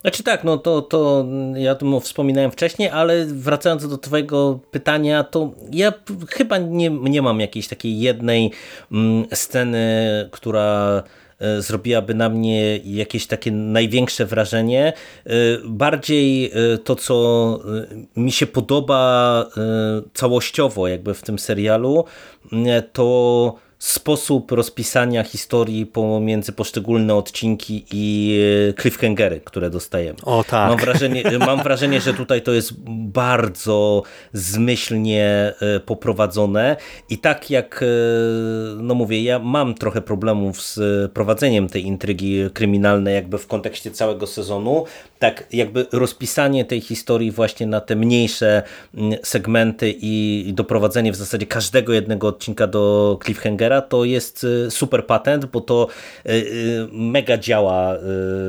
Znaczy tak, no to, to ja to wspominałem wcześniej, ale wracając do twojego pytania, to ja chyba nie, nie mam jakiejś takiej jednej mm, sceny, która zrobiłaby na mnie jakieś takie największe wrażenie. E, bardziej e, to, co mi się podoba całościowo jakby w tym serialu, to sposób rozpisania historii pomiędzy poszczególne odcinki i e, cliffhangery, które dostajemy. O tak. Mam wrażenie, mam wrażenie, że tutaj to jest bardzo zmyślnie e, poprowadzone i tak jak, e, no mówię, ja mam trochę problemów z prowadzeniem tej intrygi kryminalnej jakby w kontekście całego sezonu, tak jakby rozpisanie tej historii właśnie na te mniejsze mm, segmenty i doprowadzenie w zasadzie każdego jednego odcinka do cliffhangera to jest y, super patent, bo to y, y, mega działa,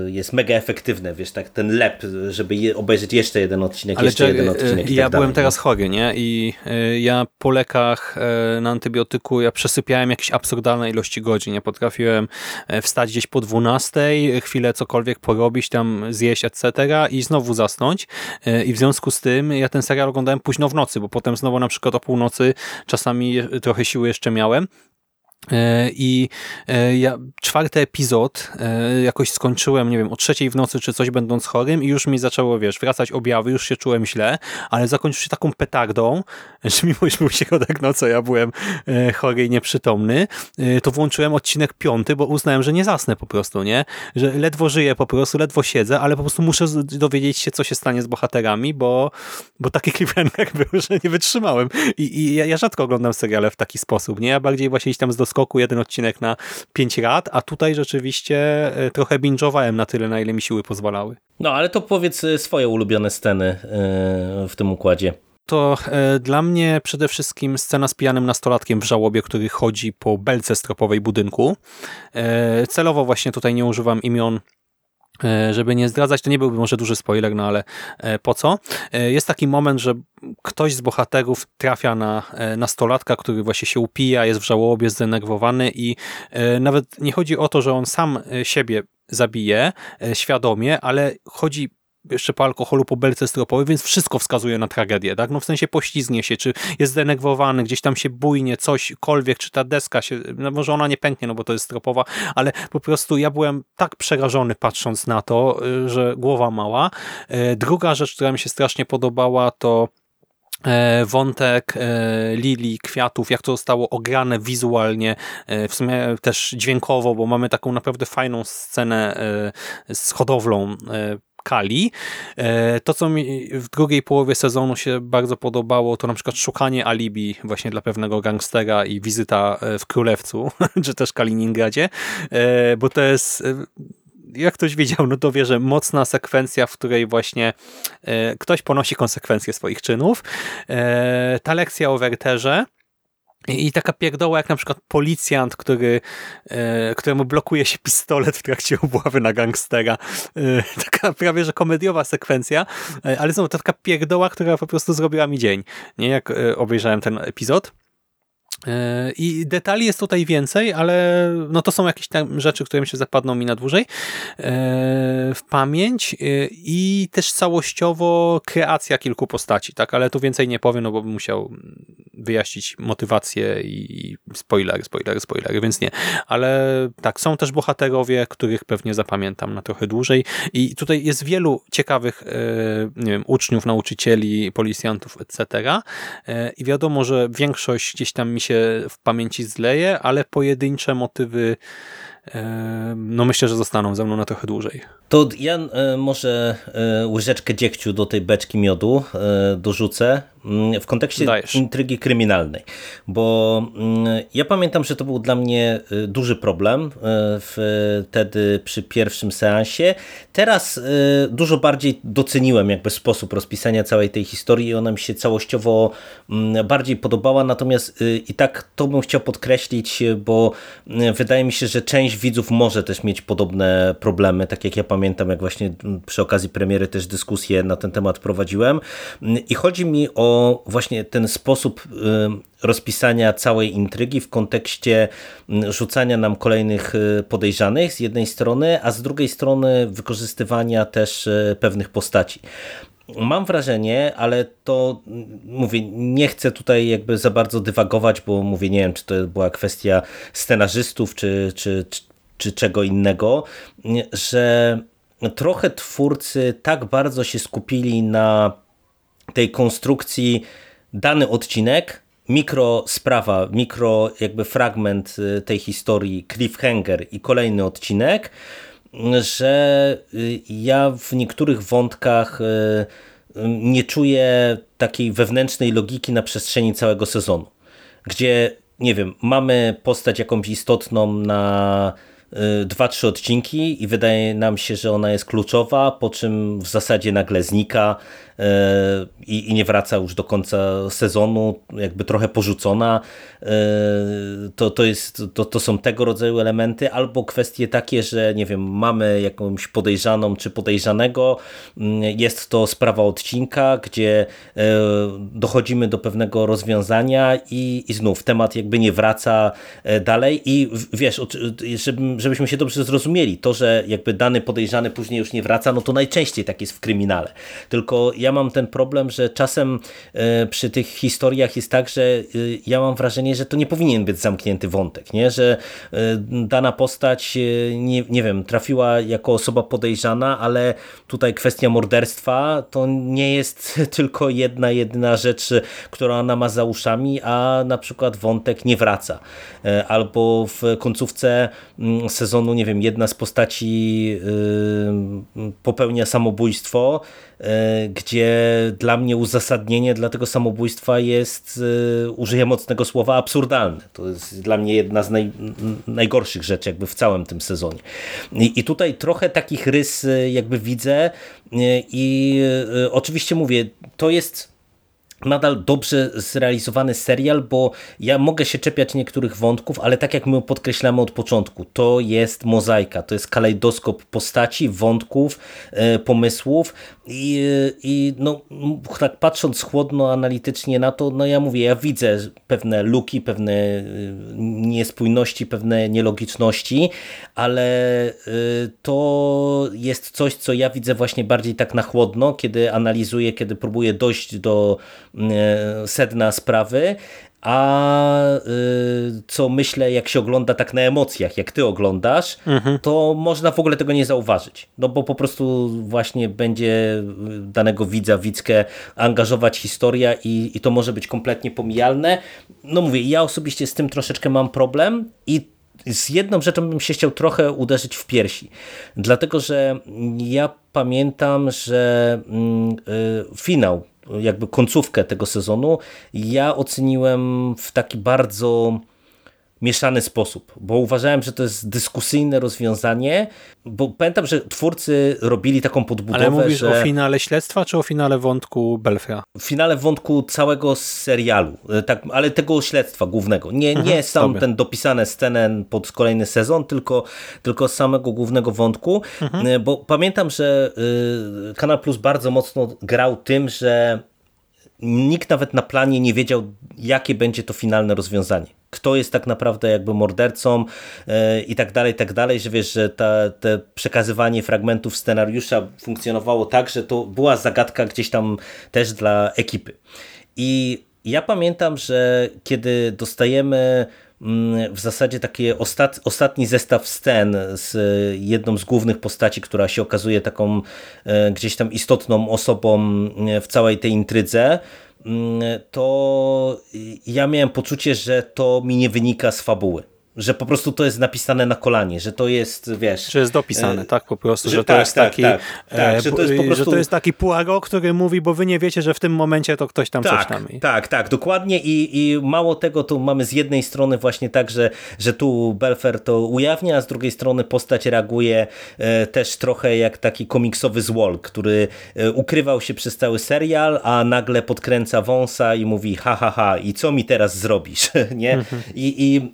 jest mega efektywne, wiesz, tak ten lep, żeby obejrzeć jeszcze jeden odcinek, Ale jeszcze jeden odcinek. Ja tak byłem dalej, teraz chory, nie? I ja po lekach na antybiotyku ja przesypiałem jakieś absurdalne ilości godzin. Ja potrafiłem wstać gdzieś po 12, chwilę cokolwiek porobić, tam zjeść, etc. i znowu zasnąć. I w związku z tym ja ten serial oglądałem późno w nocy, bo potem znowu na przykład o północy czasami trochę siły jeszcze miałem. E, I e, ja czwarty epizod e, jakoś skończyłem, nie wiem, o trzeciej w nocy czy coś, będąc chorym i już mi zaczęło, wiesz, wracać objawy, już się czułem źle, ale zakończył się taką petardą, że mimo, że był środek nocy, ja byłem chory i nieprzytomny, to włączyłem odcinek piąty, bo uznałem, że nie zasnę po prostu, nie? Że ledwo żyję po prostu, ledwo siedzę, ale po prostu muszę dowiedzieć się, co się stanie z bohaterami, bo, bo taki cliffhanger był, że nie wytrzymałem. I, i ja, ja rzadko oglądam seriale w taki sposób, nie? Ja bardziej właśnie iść tam z skoku jeden odcinek na pięć lat, a tutaj rzeczywiście e, trochę binge'owałem na tyle, na ile mi siły pozwalały. No, ale to powiedz e, swoje ulubione sceny e, w tym układzie to dla mnie przede wszystkim scena z pijanym nastolatkiem w żałobie, który chodzi po belce stropowej budynku. Celowo właśnie tutaj nie używam imion żeby nie zdradzać, to nie byłby może duży spoiler, no ale e, po co? E, jest taki moment, że ktoś z bohaterów trafia na nastolatka, który właśnie się upija, jest w żałobie, zdenerwowany i nawet nie chodzi o to, że on sam siebie zabije świadomie, ale chodzi jeszcze po alkoholu, po belce stropowej, więc wszystko wskazuje na tragedię, tak? No w sensie poślizgnie się, czy jest zdenerwowany, gdzieś tam się bujnie, cośkolwiek, czy ta deska się, no może ona nie pęknie, no bo to jest stropowa, ale po prostu ja byłem tak przerażony patrząc na to, y, że głowa mała. Y, druga rzecz, która mi się strasznie podobała, to e, wątek e, lilii, kwiatów, jak to zostało ograne wizualnie, e, w sumie też dźwiękowo, bo mamy taką naprawdę fajną scenę z hodowlą Kali. E, to, co mi w drugiej połowie sezonu się bardzo podobało, to na przykład szukanie alibi właśnie dla pewnego gangstera i wizyta e, w Królewcu, czy też Kaliningradzie, e, bo to jest jak ktoś wiedział, no to wie, że mocna sekwencja, w której właśnie ktoś ponosi konsekwencje swoich czynów. ta lekcja o Werterze, i taka pierdoła jak na przykład policjant, który, e, któremu blokuje się pistolet w trakcie obławy na gangstera. E, taka prawie, że komediowa sekwencja, e, ale znowu to taka pierdoła, która po prostu zrobiła mi dzień, nie jak obejrzałem ten epizod. E, I detali jest tutaj więcej, ale no to są jakieś tam rzeczy, które mi się zapadną mi na dłużej e, w pamięć e, i też całościowo kreacja kilku postaci, tak, ale tu więcej nie powiem, no bo bym musiał wyjaśnić motywację i spoilery, spoilery, spoilery, więc nie. Ale tak, są też bohaterowie, których pewnie zapamiętam na trochę dłużej i tutaj jest wielu ciekawych nie wiem, uczniów, nauczycieli, policjantów, etc. I wiadomo, że większość gdzieś tam mi się się w pamięci zleje, ale pojedyncze motywy no myślę, że zostaną ze mną na trochę dłużej. To ja e, może e, łyżeczkę dziegciu do tej beczki miodu e, dorzucę w kontekście Dajesz. intrygi kryminalnej, bo mm, ja pamiętam, że to był dla mnie duży problem wtedy przy pierwszym seansie. Teraz dużo bardziej doceniłem jakby sposób rozpisania całej tej historii i ona mi się całościowo mm, bardziej podobała, natomiast i tak to bym chciał podkreślić, bo wydaje mi się, że część widzów może też mieć podobne problemy, tak jak ja pamiętam, jak właśnie przy okazji premiery też dyskusję na ten temat prowadziłem. I chodzi mi o właśnie ten sposób rozpisania całej intrygi w kontekście rzucania nam kolejnych y, podejrzanych z jednej strony, a z drugiej strony wykorzystywania też y, pewnych postaci. Mam wrażenie, ale to mówię, nie chcę tutaj jakby za bardzo dywagować, bo mówię, nie wiem, czy to była kwestia scenarzystów, czy, czy, czy czego innego, że trochę twórcy tak bardzo się skupili na tej konstrukcji dany odcinek mikro sprawa, mikro jakby fragment tej historii, cliffhanger i kolejny odcinek, że ja w niektórych wątkach nie czuję takiej wewnętrznej logiki na przestrzeni całego sezonu, gdzie, nie wiem, mamy postać jakąś istotną na y, dwa, trzy odcinki i wydaje nam się, że ona jest kluczowa, po czym w zasadzie nagle znika, i, i nie wraca już do końca sezonu, jakby trochę porzucona. E, to, to, jest, to, to są tego rodzaju elementy, albo kwestie takie, że nie wiem, mamy jakąś podejrzaną czy podejrzanego, mm, jest to sprawa odcinka, gdzie e, dochodzimy do pewnego rozwiązania i, i znów temat jakby nie wraca e, dalej i wiesz, żebyśmy się dobrze zrozumieli, to, że jakby dany podejrzany później już nie wraca, no to najczęściej tak jest w kryminale. Tylko ja ja mam ten problem, że czasem e, przy tych historiach jest tak, że e, ja mam wrażenie, że to nie powinien być zamknięty wątek, nie? że e, dana postać, nie, nie wiem, trafiła jako osoba podejrzana, ale tutaj kwestia morderstwa to nie jest tylko jedna, jedyna rzecz, która ona ma za uszami, a na przykład wątek nie wraca. Albo w końcówce mm, sezonu, nie wiem, jedna z postaci popełnia samobójstwo, gdzie dla mnie uzasadnienie dla tego samobójstwa jest, e, użyję mocnego słowa, absurdalne. To jest dla mnie jedna z naj, najgorszych rzeczy jakby w całym tym sezonie. I, I tutaj trochę takich rys e, jakby widzę i oczywiście mówię, to jest nadal dobrze zrealizowany serial, bo ja mogę się czepiać niektórych wątków, ale tak jak my podkreślamy od początku, to jest mozaika, to jest kalejdoskop postaci, wątków, e, pomysłów i, i no, tak patrząc chłodno, analitycznie na to, no ja mówię, ja widzę pewne luki, pewne e, niespójności, pewne nielogiczności, ale e, to jest coś, co ja widzę właśnie bardziej tak na chłodno, kiedy analizuję, kiedy próbuję dojść do E, sedna sprawy, a y, co myślę, jak się ogląda tak na emocjach, jak ty oglądasz, mhm. to można w ogóle tego nie zauważyć. No bo po prostu właśnie będzie danego widza, widzkę angażować historia i, i to może być kompletnie pomijalne. No mówię, ja osobiście z tym troszeczkę mam problem i z jedną rzeczą bym się chciał trochę uderzyć w piersi. Dlatego, że ja pamiętam, że mm, y, finał jakby końcówkę tego sezonu. Ja oceniłem w taki bardzo mieszany sposób, bo uważałem, że to jest dyskusyjne rozwiązanie, bo pamiętam, że twórcy robili taką podbudowę, Ale mówisz że... o finale śledztwa, czy o finale wątku Belfra? W finale wątku całego serialu, e, tak, ale tego śledztwa głównego. Nie, mhm, nie sam ten dopisane scenę pod kolejny sezon, tylko, tylko samego głównego wątku, mhm. E, bo pamiętam, że e, Kanal Plus bardzo mocno grał tym, że nikt nawet na planie nie wiedział, jakie będzie to finalne rozwiązanie. Kto jest tak naprawdę jakby mordercą yy, i tak dalej, i tak dalej, że wiesz, że ta, te przekazywanie fragmentów scenariusza funkcjonowało tak, że to była zagadka gdzieś tam też dla ekipy. I ja pamiętam, że kiedy dostajemy Mm, w zasadzie taki ostat, ostatni zestaw scen z jedną z głównych postaci, która się okazuje taką e, gdzieś tam istotną osobą e, w całej tej intrydze, mm, to ja miałem poczucie, że to mi nie wynika z fabuły że po prostu to jest napisane na kolanie, że to jest, wiesz... Że jest dopisane, e, tak, po prostu, że, że to tak, jest tak, taki... Tak, tak, że, to jest po prostu... że to jest taki Poirot, który mówi, bo wy nie wiecie, że w tym momencie to ktoś tam tak, coś tam... Tak, tak, dokładnie i, i mało tego, tu mamy z jednej strony właśnie tak, że, że tu Belfer to ujawnia, a z drugiej strony postać reaguje e, też trochę jak taki komiksowy złol, który e, ukrywał się przez cały serial, a nagle podkręca wąsa i mówi ha, ha, ha, i co mi teraz zrobisz, nie? Mhm. I, i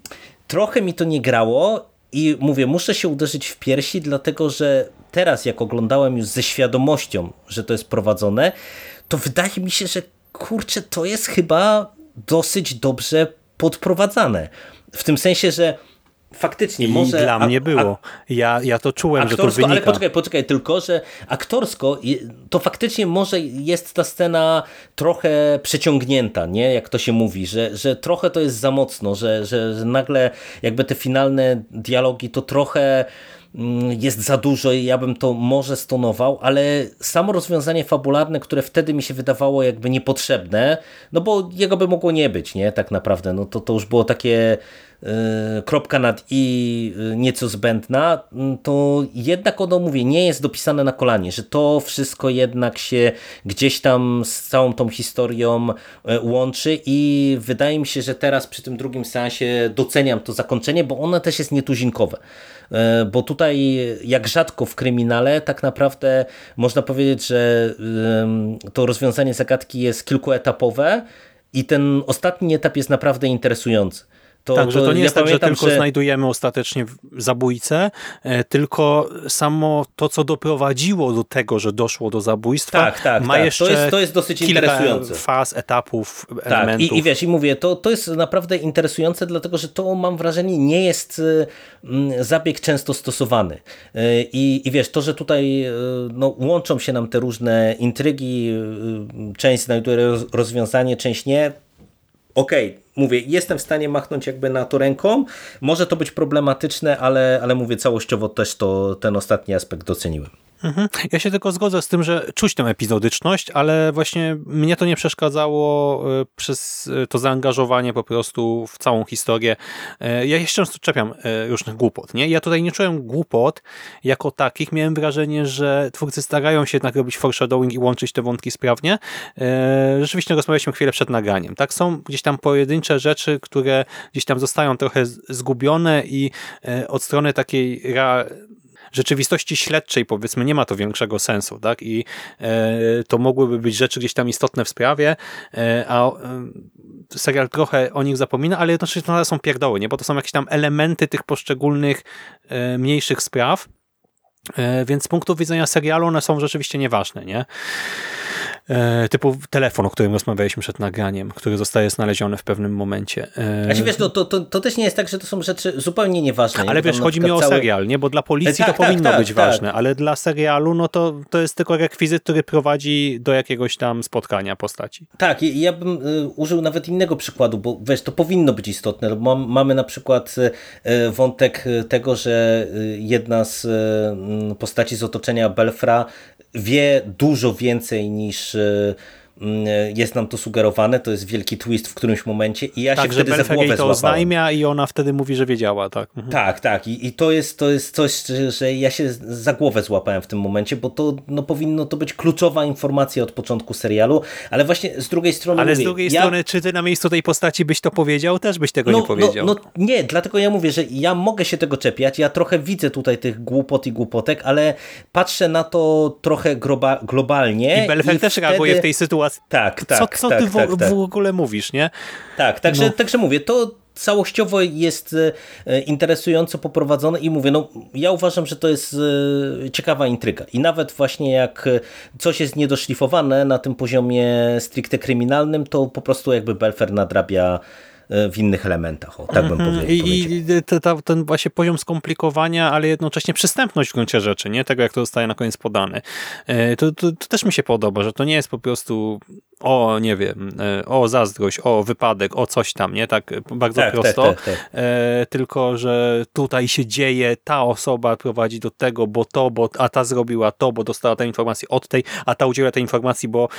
trochę mi to nie grało i mówię, muszę się uderzyć w piersi, dlatego że teraz jak oglądałem już ze świadomością, że to jest prowadzone, to wydaje mi się, że kurczę, to jest chyba dosyć dobrze podprowadzane. W tym sensie, że faktycznie I może... dla mnie było. Ja, ja to czułem, że to wynika. Ale poczekaj, poczekaj, tylko, że aktorsko to faktycznie może jest ta scena trochę przeciągnięta, nie? Jak to się mówi, że, że trochę to jest za mocno, że, że, że nagle jakby te finalne dialogi to trochę mm, jest za dużo i ja bym to może stonował, ale samo rozwiązanie fabularne, które wtedy mi się wydawało jakby niepotrzebne, no bo jego by mogło nie być, nie? Tak naprawdę, no to, to już było takie kropka nad i y, nieco zbędna, mm, to jednak ono, mówię, nie jest dopisane na kolanie, że to wszystko jednak się gdzieś tam z całą tą historią y, łączy i wydaje mi się, że teraz przy tym drugim seansie doceniam to zakończenie, bo ono też jest nietuzinkowe. Bo tutaj, jak rzadko w kryminale, tak naprawdę można powiedzieć, że to rozwiązanie zagadki jest kilkuetapowe i ten ostatni etap jest naprawdę interesujący. To, tak, że to nie ja jest tak, że tylko że... znajdujemy ostatecznie zabójcę, e, tylko samo to, co doprowadziło do tego, że doszło do zabójstwa, tak, tak, ma tak. jeszcze to jest, to jest dosyć interesujące. faz, etapów, tak, elementów. I, I wiesz, i mówię, to, to jest naprawdę interesujące, dlatego że to mam wrażenie nie jest e, zabieg często stosowany. E, I, i wiesz, to, że tutaj no, łączą się nam te różne intrygi, część znajduje rozwiązanie, część nie, okej, okay, mówię, jestem w stanie machnąć jakby na to ręką. Może to być problematyczne, ale, ale mówię, całościowo też to ten ostatni aspekt doceniłem. Mhm. Ja się tylko zgodzę z tym, że czuć tę epizodyczność, ale właśnie mnie to nie przeszkadzało e, przez e, to zaangażowanie po prostu w całą historię. E, ja się często czepiam różnych głupot. Nie? Ja tutaj nie czułem głupot jako takich. Miałem wrażenie, że twórcy starają się jednak robić foreshadowing i łączyć te wątki sprawnie. Rzeczywiście rozmawialiśmy chwilę przed nagraniem. Tak Są gdzieś tam pojedyncze rzeczy, które gdzieś tam zostają trochę zgubione i od strony takiej rzeczywistości śledczej powiedzmy nie ma to większego sensu, tak? I e, to mogłyby być rzeczy gdzieś tam istotne w sprawie, e, a e, serial trochę o nich zapomina, ale jednocześnie to są pierdoły, nie? Bo to są jakieś tam elementy tych poszczególnych mniejszych spraw, więc z punktu widzenia serialu one są rzeczywiście nieważne, nie? E, typu telefon, o którym rozmawialiśmy przed nagraniem, który zostaje znaleziony w pewnym momencie. E, A wiesz, no, to, to, to też nie jest tak, że to są rzeczy zupełnie nieważne. Ale wiesz, chodzi mi o cały... serial, nie? bo dla policji e, tak, to powinno tak, być tak, ważne, ale dla serialu no to, to jest tylko rekwizyt, który prowadzi do jakiegoś tam spotkania postaci. Tak, ja bym użył nawet innego przykładu, bo wiesz, to powinno być istotne. Mamy na przykład wątek tego, że jedna z postaci z otoczenia Belfra wie dużo więcej niż e, Mm, jest nam to sugerowane, to jest wielki twist w którymś momencie i ja tak, się wtedy za głowę jej to oznajmia i ona wtedy mówi, że wiedziała. Tak, mhm. tak, tak. I, I, to, jest, to jest coś, że ja się za głowę złapałem w tym momencie, bo to no, powinno to być kluczowa informacja od początku serialu, ale właśnie z drugiej strony Ale mówię, z drugiej ja... strony, czy ty na miejscu tej postaci byś to powiedział? Też byś tego no, nie powiedział. No, no nie, dlatego ja mówię, że ja mogę się tego czepiać, ja trochę widzę tutaj tych głupot i głupotek, ale patrzę na to trochę globalnie. I Belfer też wtedy... reaguje w tej sytuacji tak, tak. Co, co tak, ty w, tak, w, tak. ogóle mówisz, nie? Tak, także, no. także mówię, to całościowo jest e, interesująco poprowadzone i mówię, no ja uważam, że to jest e, ciekawa intryga i nawet właśnie jak coś jest niedoszlifowane na tym poziomie stricte kryminalnym, to po prostu jakby Belfer nadrabia E, w innych elementach. O, tak bym mm -hmm. powiedział. I, i ten właśnie poziom skomplikowania, ale jednocześnie przystępność w gruncie rzeczy, nie tego jak to zostaje na koniec podane. E, to, to, to też mi się podoba, że to nie jest po prostu o, nie wiem, e, o zazdrość, o wypadek, o coś tam, nie? Tak bardzo tak, prosto. Tak, tak, tak. E, tylko, że tutaj się dzieje, ta osoba prowadzi do tego, bo to, bo, a ta zrobiła to, bo dostała tę informację od tej, a ta udziela tej informacji, bo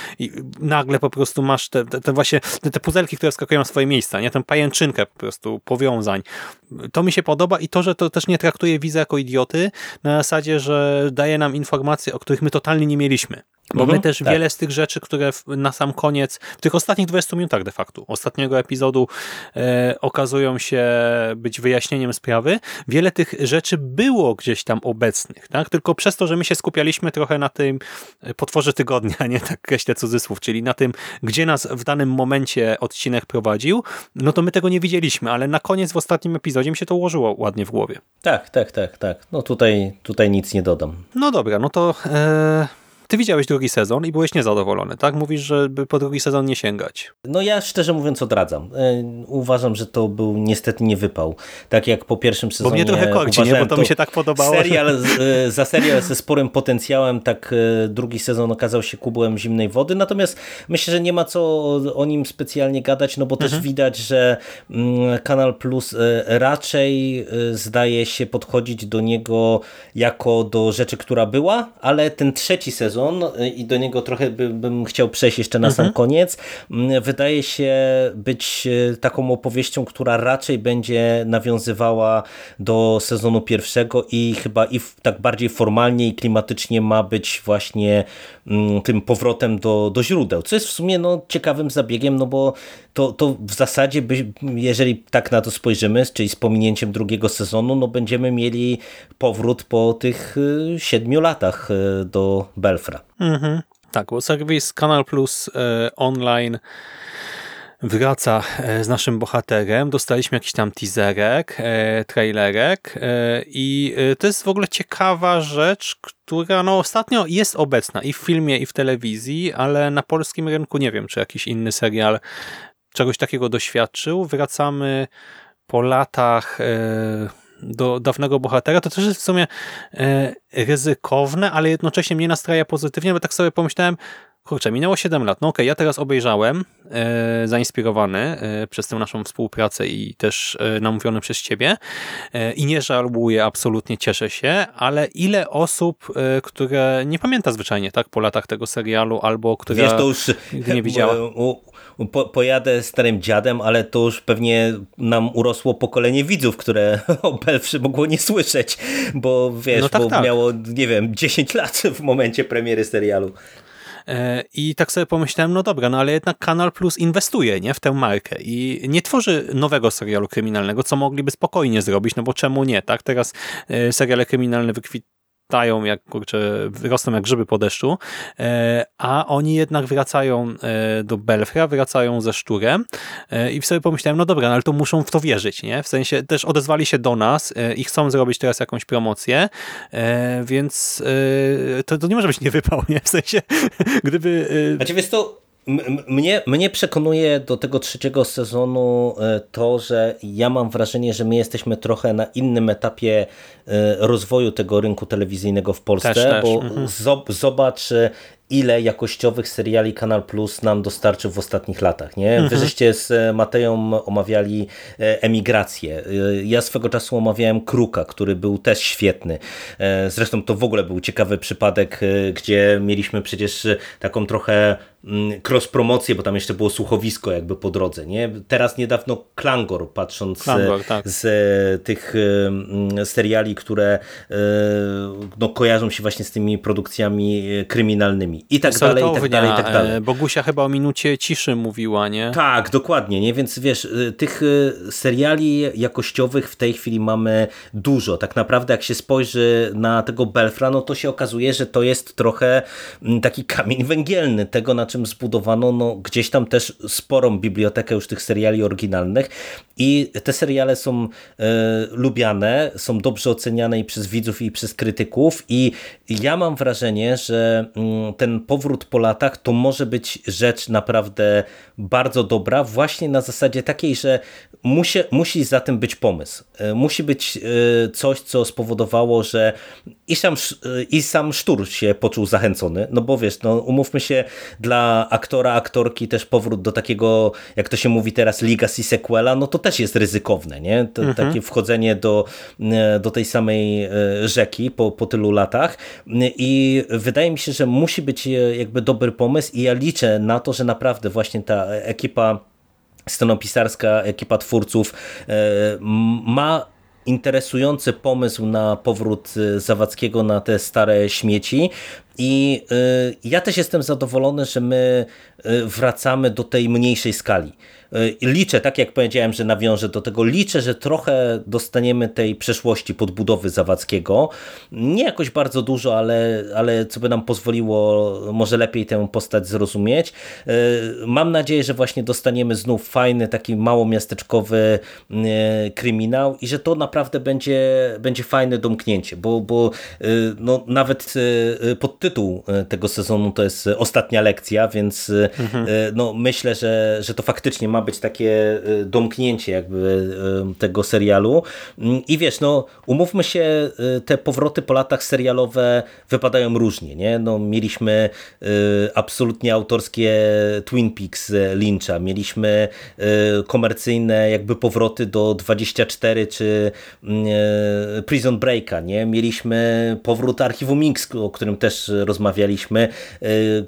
nagle po prostu masz te, te, te właśnie te, te puzelki, które wskakują w swoje miejsca, nie? Tę pajęczynkę po prostu powiązań. To mi się podoba i to, że to też nie traktuje widza jako idioty, na zasadzie, że daje nam informacje, o których my totalnie nie mieliśmy. Bo mhm, my też tak. wiele z tych rzeczy, które na sam koniec, w tych ostatnich 20 minutach de facto, ostatniego epizodu e, okazują się być wyjaśnieniem sprawy, wiele tych rzeczy było gdzieś tam obecnych, tak? tylko przez to, że my się skupialiśmy trochę na tym e, potworze tygodnia, nie tak kreślę cudzysłów, czyli na tym, gdzie nas w danym momencie odcinek prowadził, no to my tego nie widzieliśmy, ale na koniec w ostatnim epizodzie mi się to ułożyło ładnie w głowie. Tak, tak, tak, tak. No tutaj, tutaj nic nie dodam. No dobra, no to... E ty widziałeś drugi sezon i byłeś niezadowolony, tak? Mówisz, żeby po drugi sezon nie sięgać. No ja szczerze mówiąc odradzam. E, uważam, że to był niestety nie wypał. Tak jak po pierwszym sezonie. Bo mnie trochę korci, nie? Bo to, to mi się tak podobało. Serial, że... za serial ze sporym potencjałem, tak drugi sezon okazał się kubłem zimnej wody. Natomiast myślę, że nie ma co o nim specjalnie gadać, no bo mhm. też widać, że mm, Kanal Plus raczej zdaje się podchodzić do niego jako do rzeczy, która była, ale ten trzeci sezon y, i do niego trochę by, bym chciał przejść jeszcze na mhm. sam koniec, mm, wydaje się być y, taką opowieścią, która raczej będzie nawiązywała do sezonu pierwszego i chyba i tak bardziej formalnie i klimatycznie ma być właśnie tym powrotem do, do źródeł, co jest w sumie no, ciekawym zabiegiem, no bo to, to w zasadzie, by, jeżeli tak na to spojrzymy, czyli z pominięciem drugiego sezonu, no będziemy mieli powrót po tych y, siedmiu latach y, do Belfra. Mhm. Tak, bo serwis Kanal Plus e, online wraca z naszym bohaterem. Dostaliśmy jakiś tam teaserek, e, trailerek e, i to jest w ogóle ciekawa rzecz, która no ostatnio jest obecna i w filmie, i w telewizji, ale na polskim rynku nie wiem, czy jakiś inny serial czegoś takiego doświadczył. Wracamy po latach do dawnego bohatera, to też jest w sumie e, ryzykowne, ale jednocześnie mnie nastraja pozytywnie, bo tak sobie pomyślałem, kurczę, minęło 7 lat, no okej, okay, ja teraz obejrzałem, e, zainspirowany e, przez tę naszą współpracę i też e, namówiony przez ciebie e, i nie żałuję, absolutnie cieszę się, ale ile osób, e, które nie pamięta zwyczajnie, tak, po latach tego serialu, albo które Wiesz, to już nie widziała. Po, pojadę starym dziadem, ale to już pewnie nam urosło pokolenie widzów, które o mogło nie słyszeć, bo wiesz, no tak, bo tak. miało, nie wiem, 10 lat w momencie premiery serialu. E, I tak sobie pomyślałem, no dobra, no ale jednak Kanal Plus inwestuje nie, w tę markę i nie tworzy nowego serialu kryminalnego, co mogliby spokojnie zrobić, no bo czemu nie, tak? Teraz e, seriale kryminalne wykwit tają, jak kurczę, rosną jak grzyby po deszczu, e, a oni jednak wracają e, do Belfra, wracają ze szczurem e, i sobie pomyślałem, no dobra, no ale to muszą w to wierzyć, nie? W sensie też odezwali się do nas i chcą zrobić teraz jakąś promocję, więc to, to nie może być nie wypał, nie? W sensie, gdyby... Znaczy, wiesz to mnie, mnie przekonuje do tego trzeciego sezonu e, to, że ja mam wrażenie, że my jesteśmy trochę na innym etapie e, rozwoju tego rynku telewizyjnego w Polsce, też, bo też. Mhm. zobacz ile jakościowych seriali Kanal Plus nam dostarczył w ostatnich latach. Nie? Mhm. Wy żeście z Mateją omawiali e, emigrację. Ja swego czasu omawiałem Kruka, który był też świetny. Zresztą to w ogóle był ciekawy przypadek, gdzie mieliśmy przecież taką trochę cross-promocję, bo tam jeszcze było słuchowisko jakby po drodze. Nie? Teraz niedawno Klangor, patrząc Klangor, tak. z e, tych e, mm, seriali, które e, no, kojarzą się właśnie z tymi produkcjami kryminalnymi i tak dalej, i tak dalej, i tak dalej. Bogusia chyba o minucie ciszy mówiła, nie? Tak, dokładnie, nie? Więc wiesz, tych seriali jakościowych w tej chwili mamy dużo. Tak naprawdę jak się spojrzy na tego Belfra, no to się okazuje, że to jest trochę mm, taki kamień węgielny tego, na czym zbudowano no, gdzieś tam też sporą bibliotekę już tych seriali oryginalnych. I te seriale są e, lubiane, są dobrze oceniane i przez widzów i przez krytyków. I ja mam wrażenie, że mm, ten powrót po latach to może być rzecz naprawdę bardzo dobra właśnie na zasadzie takiej, że musi, musi za tym być pomysł. E, musi być e, coś, co spowodowało, że i sam, e, i sam Sztur się poczuł zachęcony, no bo wiesz, no umówmy się, dla aktora, aktorki też powrót do takiego, jak to się mówi teraz, legacy sequela, no to też jest ryzykowne, nie? To, mhm. Takie wchodzenie do, do tej samej rzeki po, po tylu latach i wydaje mi się, że musi być jakby dobry pomysł i ja liczę na to, że naprawdę właśnie ta ekipa scenopisarska, ekipa twórców ma interesujący pomysł na powrót Zawadzkiego na te stare śmieci i y, ja też jestem zadowolony, że my y, wracamy do tej mniejszej skali. Liczę, tak jak powiedziałem, że nawiążę do tego, liczę, że trochę dostaniemy tej przeszłości podbudowy Zawadzkiego. Nie jakoś bardzo dużo, ale, ale co by nam pozwoliło może lepiej tę postać zrozumieć. Mam nadzieję, że właśnie dostaniemy znów fajny, taki małomiasteczkowy kryminał i że to naprawdę będzie, będzie fajne domknięcie, bo, bo no, nawet pod podtytuł tego sezonu to jest Ostatnia Lekcja, więc mhm. no, myślę, że, że to faktycznie ma być takie domknięcie jakby tego serialu. Mm, I wiesz, no umówmy się, te powroty po latach serialowe wypadają różnie, nie? No, mieliśmy absolutnie autorskie Twin Peaks Lyncha, mieliśmy komercyjne jakby powroty do 24 czy mm, Prison Breaka, nie? Mieliśmy powrót Archiwum Mix, o którym też rozmawialiśmy,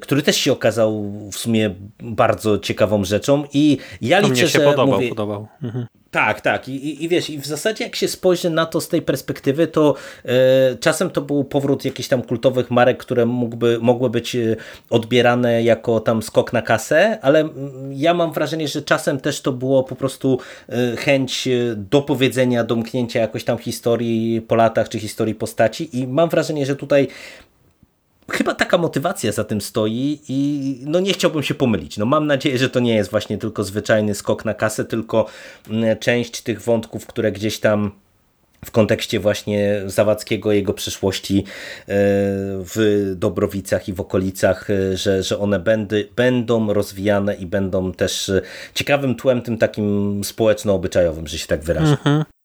który też się okazał w sumie bardzo ciekawą rzeczą i ja liczę, mnie się że podobał, mówię, podobał. Mhm. Tak, tak. I, i, wiesz, i w zasadzie jak się spojrzy na to z tej perspektywy, to e, czasem to był powrót jakichś tam kultowych marek, które mógłby, mogły być e, odbierane jako tam skok na kasę, ale m, ja mam wrażenie, że czasem też to było po prostu e, chęć dopowiedzenia, domknięcia jakoś tam historii po latach, czy historii postaci i mam wrażenie, że tutaj chyba taka motywacja za tym stoi i no nie chciałbym się pomylić. No mam nadzieję, że to nie jest właśnie tylko zwyczajny skok na kasę, tylko mm, część tych wątków, które gdzieś tam w kontekście właśnie Zawadzkiego, jego przyszłości e, w Dobrowicach i w okolicach, e, że, że one będy, będą rozwijane i będą też e, ciekawym tłem tym takim społeczno-obyczajowym, że się tak wyrażę. Mhm.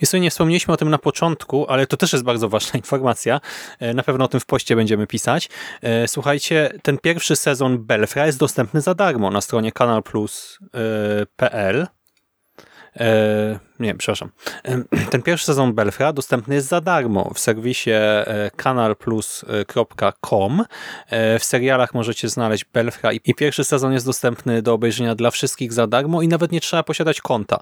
I sobie nie wspomnieliśmy o tym na początku, ale to też jest bardzo ważna informacja. E, na pewno o tym w poście będziemy pisać. E, słuchajcie, ten pierwszy sezon Belfra jest dostępny za darmo na stronie kanalplus.pl. Nie, przepraszam. Ten pierwszy sezon Belfra dostępny jest za darmo w serwisie e, kanalplus.com. E, w serialach możecie znaleźć Belfra i pierwszy sezon jest dostępny do obejrzenia dla wszystkich za darmo i nawet nie trzeba posiadać konta.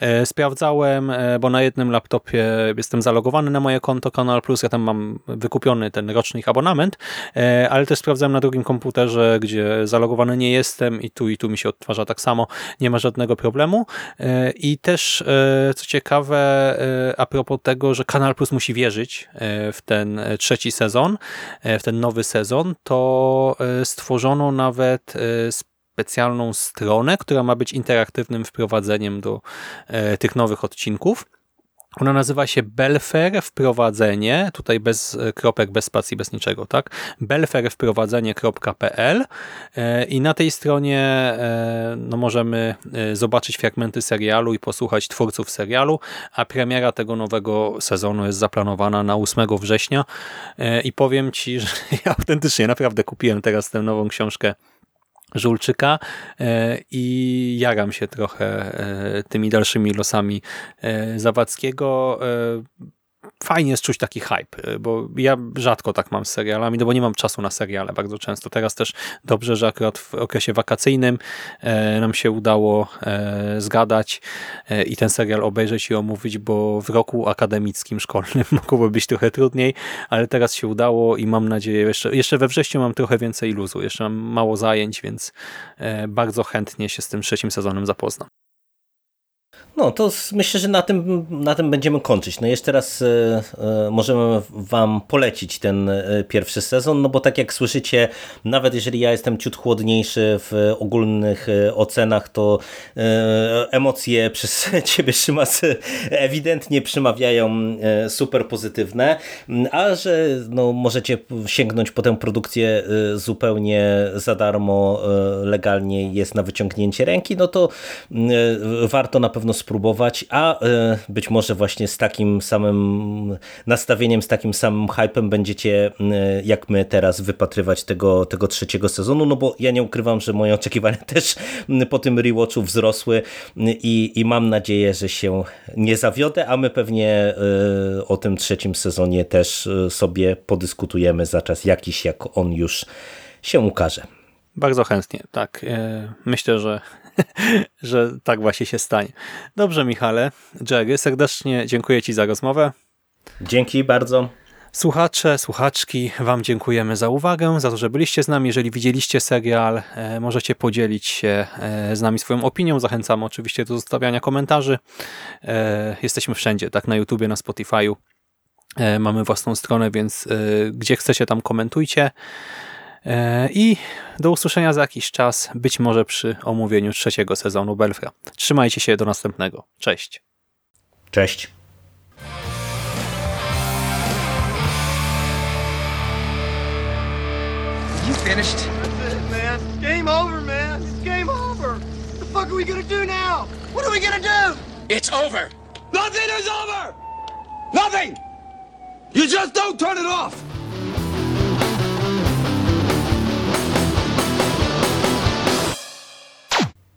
E, sprawdzałem, bo na jednym laptopie jestem zalogowany na moje konto Kanal Plus, ja tam mam wykupiony ten roczny abonament, ale też sprawdzałem na drugim komputerze, gdzie zalogowany nie jestem i tu i tu mi się odtwarza tak samo, nie ma żadnego problemu i też co ciekawe, e, a propos tego, że Kanal Plus musi wierzyć e, w ten trzeci sezon, e, w ten nowy sezon, to stworzono nawet specjalną stronę, która ma być interaktywnym wprowadzeniem do tych nowych odcinków. Ona nazywa się Belfer wprowadzenie, tutaj bez e, kropek, bez spacji, bez niczego, tak? belferwprowadzenie.pl e, i na tej stronie e, no, możemy zobaczyć fragmenty serialu i posłuchać twórców serialu, a premiera tego nowego sezonu jest zaplanowana na 8 września i powiem Ci, że ja autentycznie naprawdę kupiłem teraz tę nową książkę Żulczyka e, i jaram się trochę e, tymi dalszymi losami e, Zawadzkiego fajnie jest czuć taki hype, y, bo ja rzadko tak mam z serialami, no bo nie mam czasu na seriale bardzo często. Teraz też dobrze, że akurat w okresie wakacyjnym e, nam się udało e, zgadać e, i ten serial obejrzeć i omówić, bo w roku akademickim, szkolnym mogłoby być trochę trudniej, ale teraz się udało i mam nadzieję, jeszcze, jeszcze we wrześniu mam trochę więcej luzu, jeszcze mam mało zajęć, więc bardzo chętnie się z tym trzecim sezonem zapoznam. No to myślę, że na tym, na tym będziemy kończyć. No jeszcze raz e, e, możemy Wam polecić ten e, pierwszy sezon, no bo tak jak słyszycie, nawet jeżeli ja jestem ciut chłodniejszy w ogólnych ocenach, to emocje przez Ciebie, Szymas, ewidentnie przemawiają super pozytywne, a że no, możecie sięgnąć po tę produkcję zupełnie za darmo, legalnie jest na wyciągnięcie ręki, no to warto na pewno spróbować, a e, być może właśnie z takim samym nastawieniem, z takim samym hypem będziecie e, jak my teraz wypatrywać tego, tego trzeciego sezonu, no bo ja nie ukrywam, że moje oczekiwania też po tym rewatchu wzrosły i, i mam nadzieję, że się nie zawiodę, a my pewnie e, o tym trzecim sezonie też sobie podyskutujemy za czas jakiś, jak on już się ukaże. Bardzo chętnie, tak. Myślę, że że tak właśnie się stanie. Dobrze, Michale. Jerry, serdecznie dziękuję Ci za rozmowę. Dzięki bardzo. Słuchacze, słuchaczki, Wam dziękujemy za uwagę, za to, że byliście z nami. Jeżeli widzieliście serial, e, możecie podzielić się e, z nami swoją opinią. Zachęcamy oczywiście do zostawiania komentarzy. E, jesteśmy wszędzie, tak na YouTubie, na Spotify'u. Mamy własną stronę, więc gdzie chcecie, tam komentujcie. E, I do usłyszenia za jakiś czas, być może przy omówieniu trzeciego sezonu Belfra. Trzymajcie się do następnego. Cześć. Cześć. finished? That's it, man. Game over, man. It's game over. What the fuck are we gonna do now? What are we gonna do? It's over. Nothing is over! Nothing! You just don't turn it off!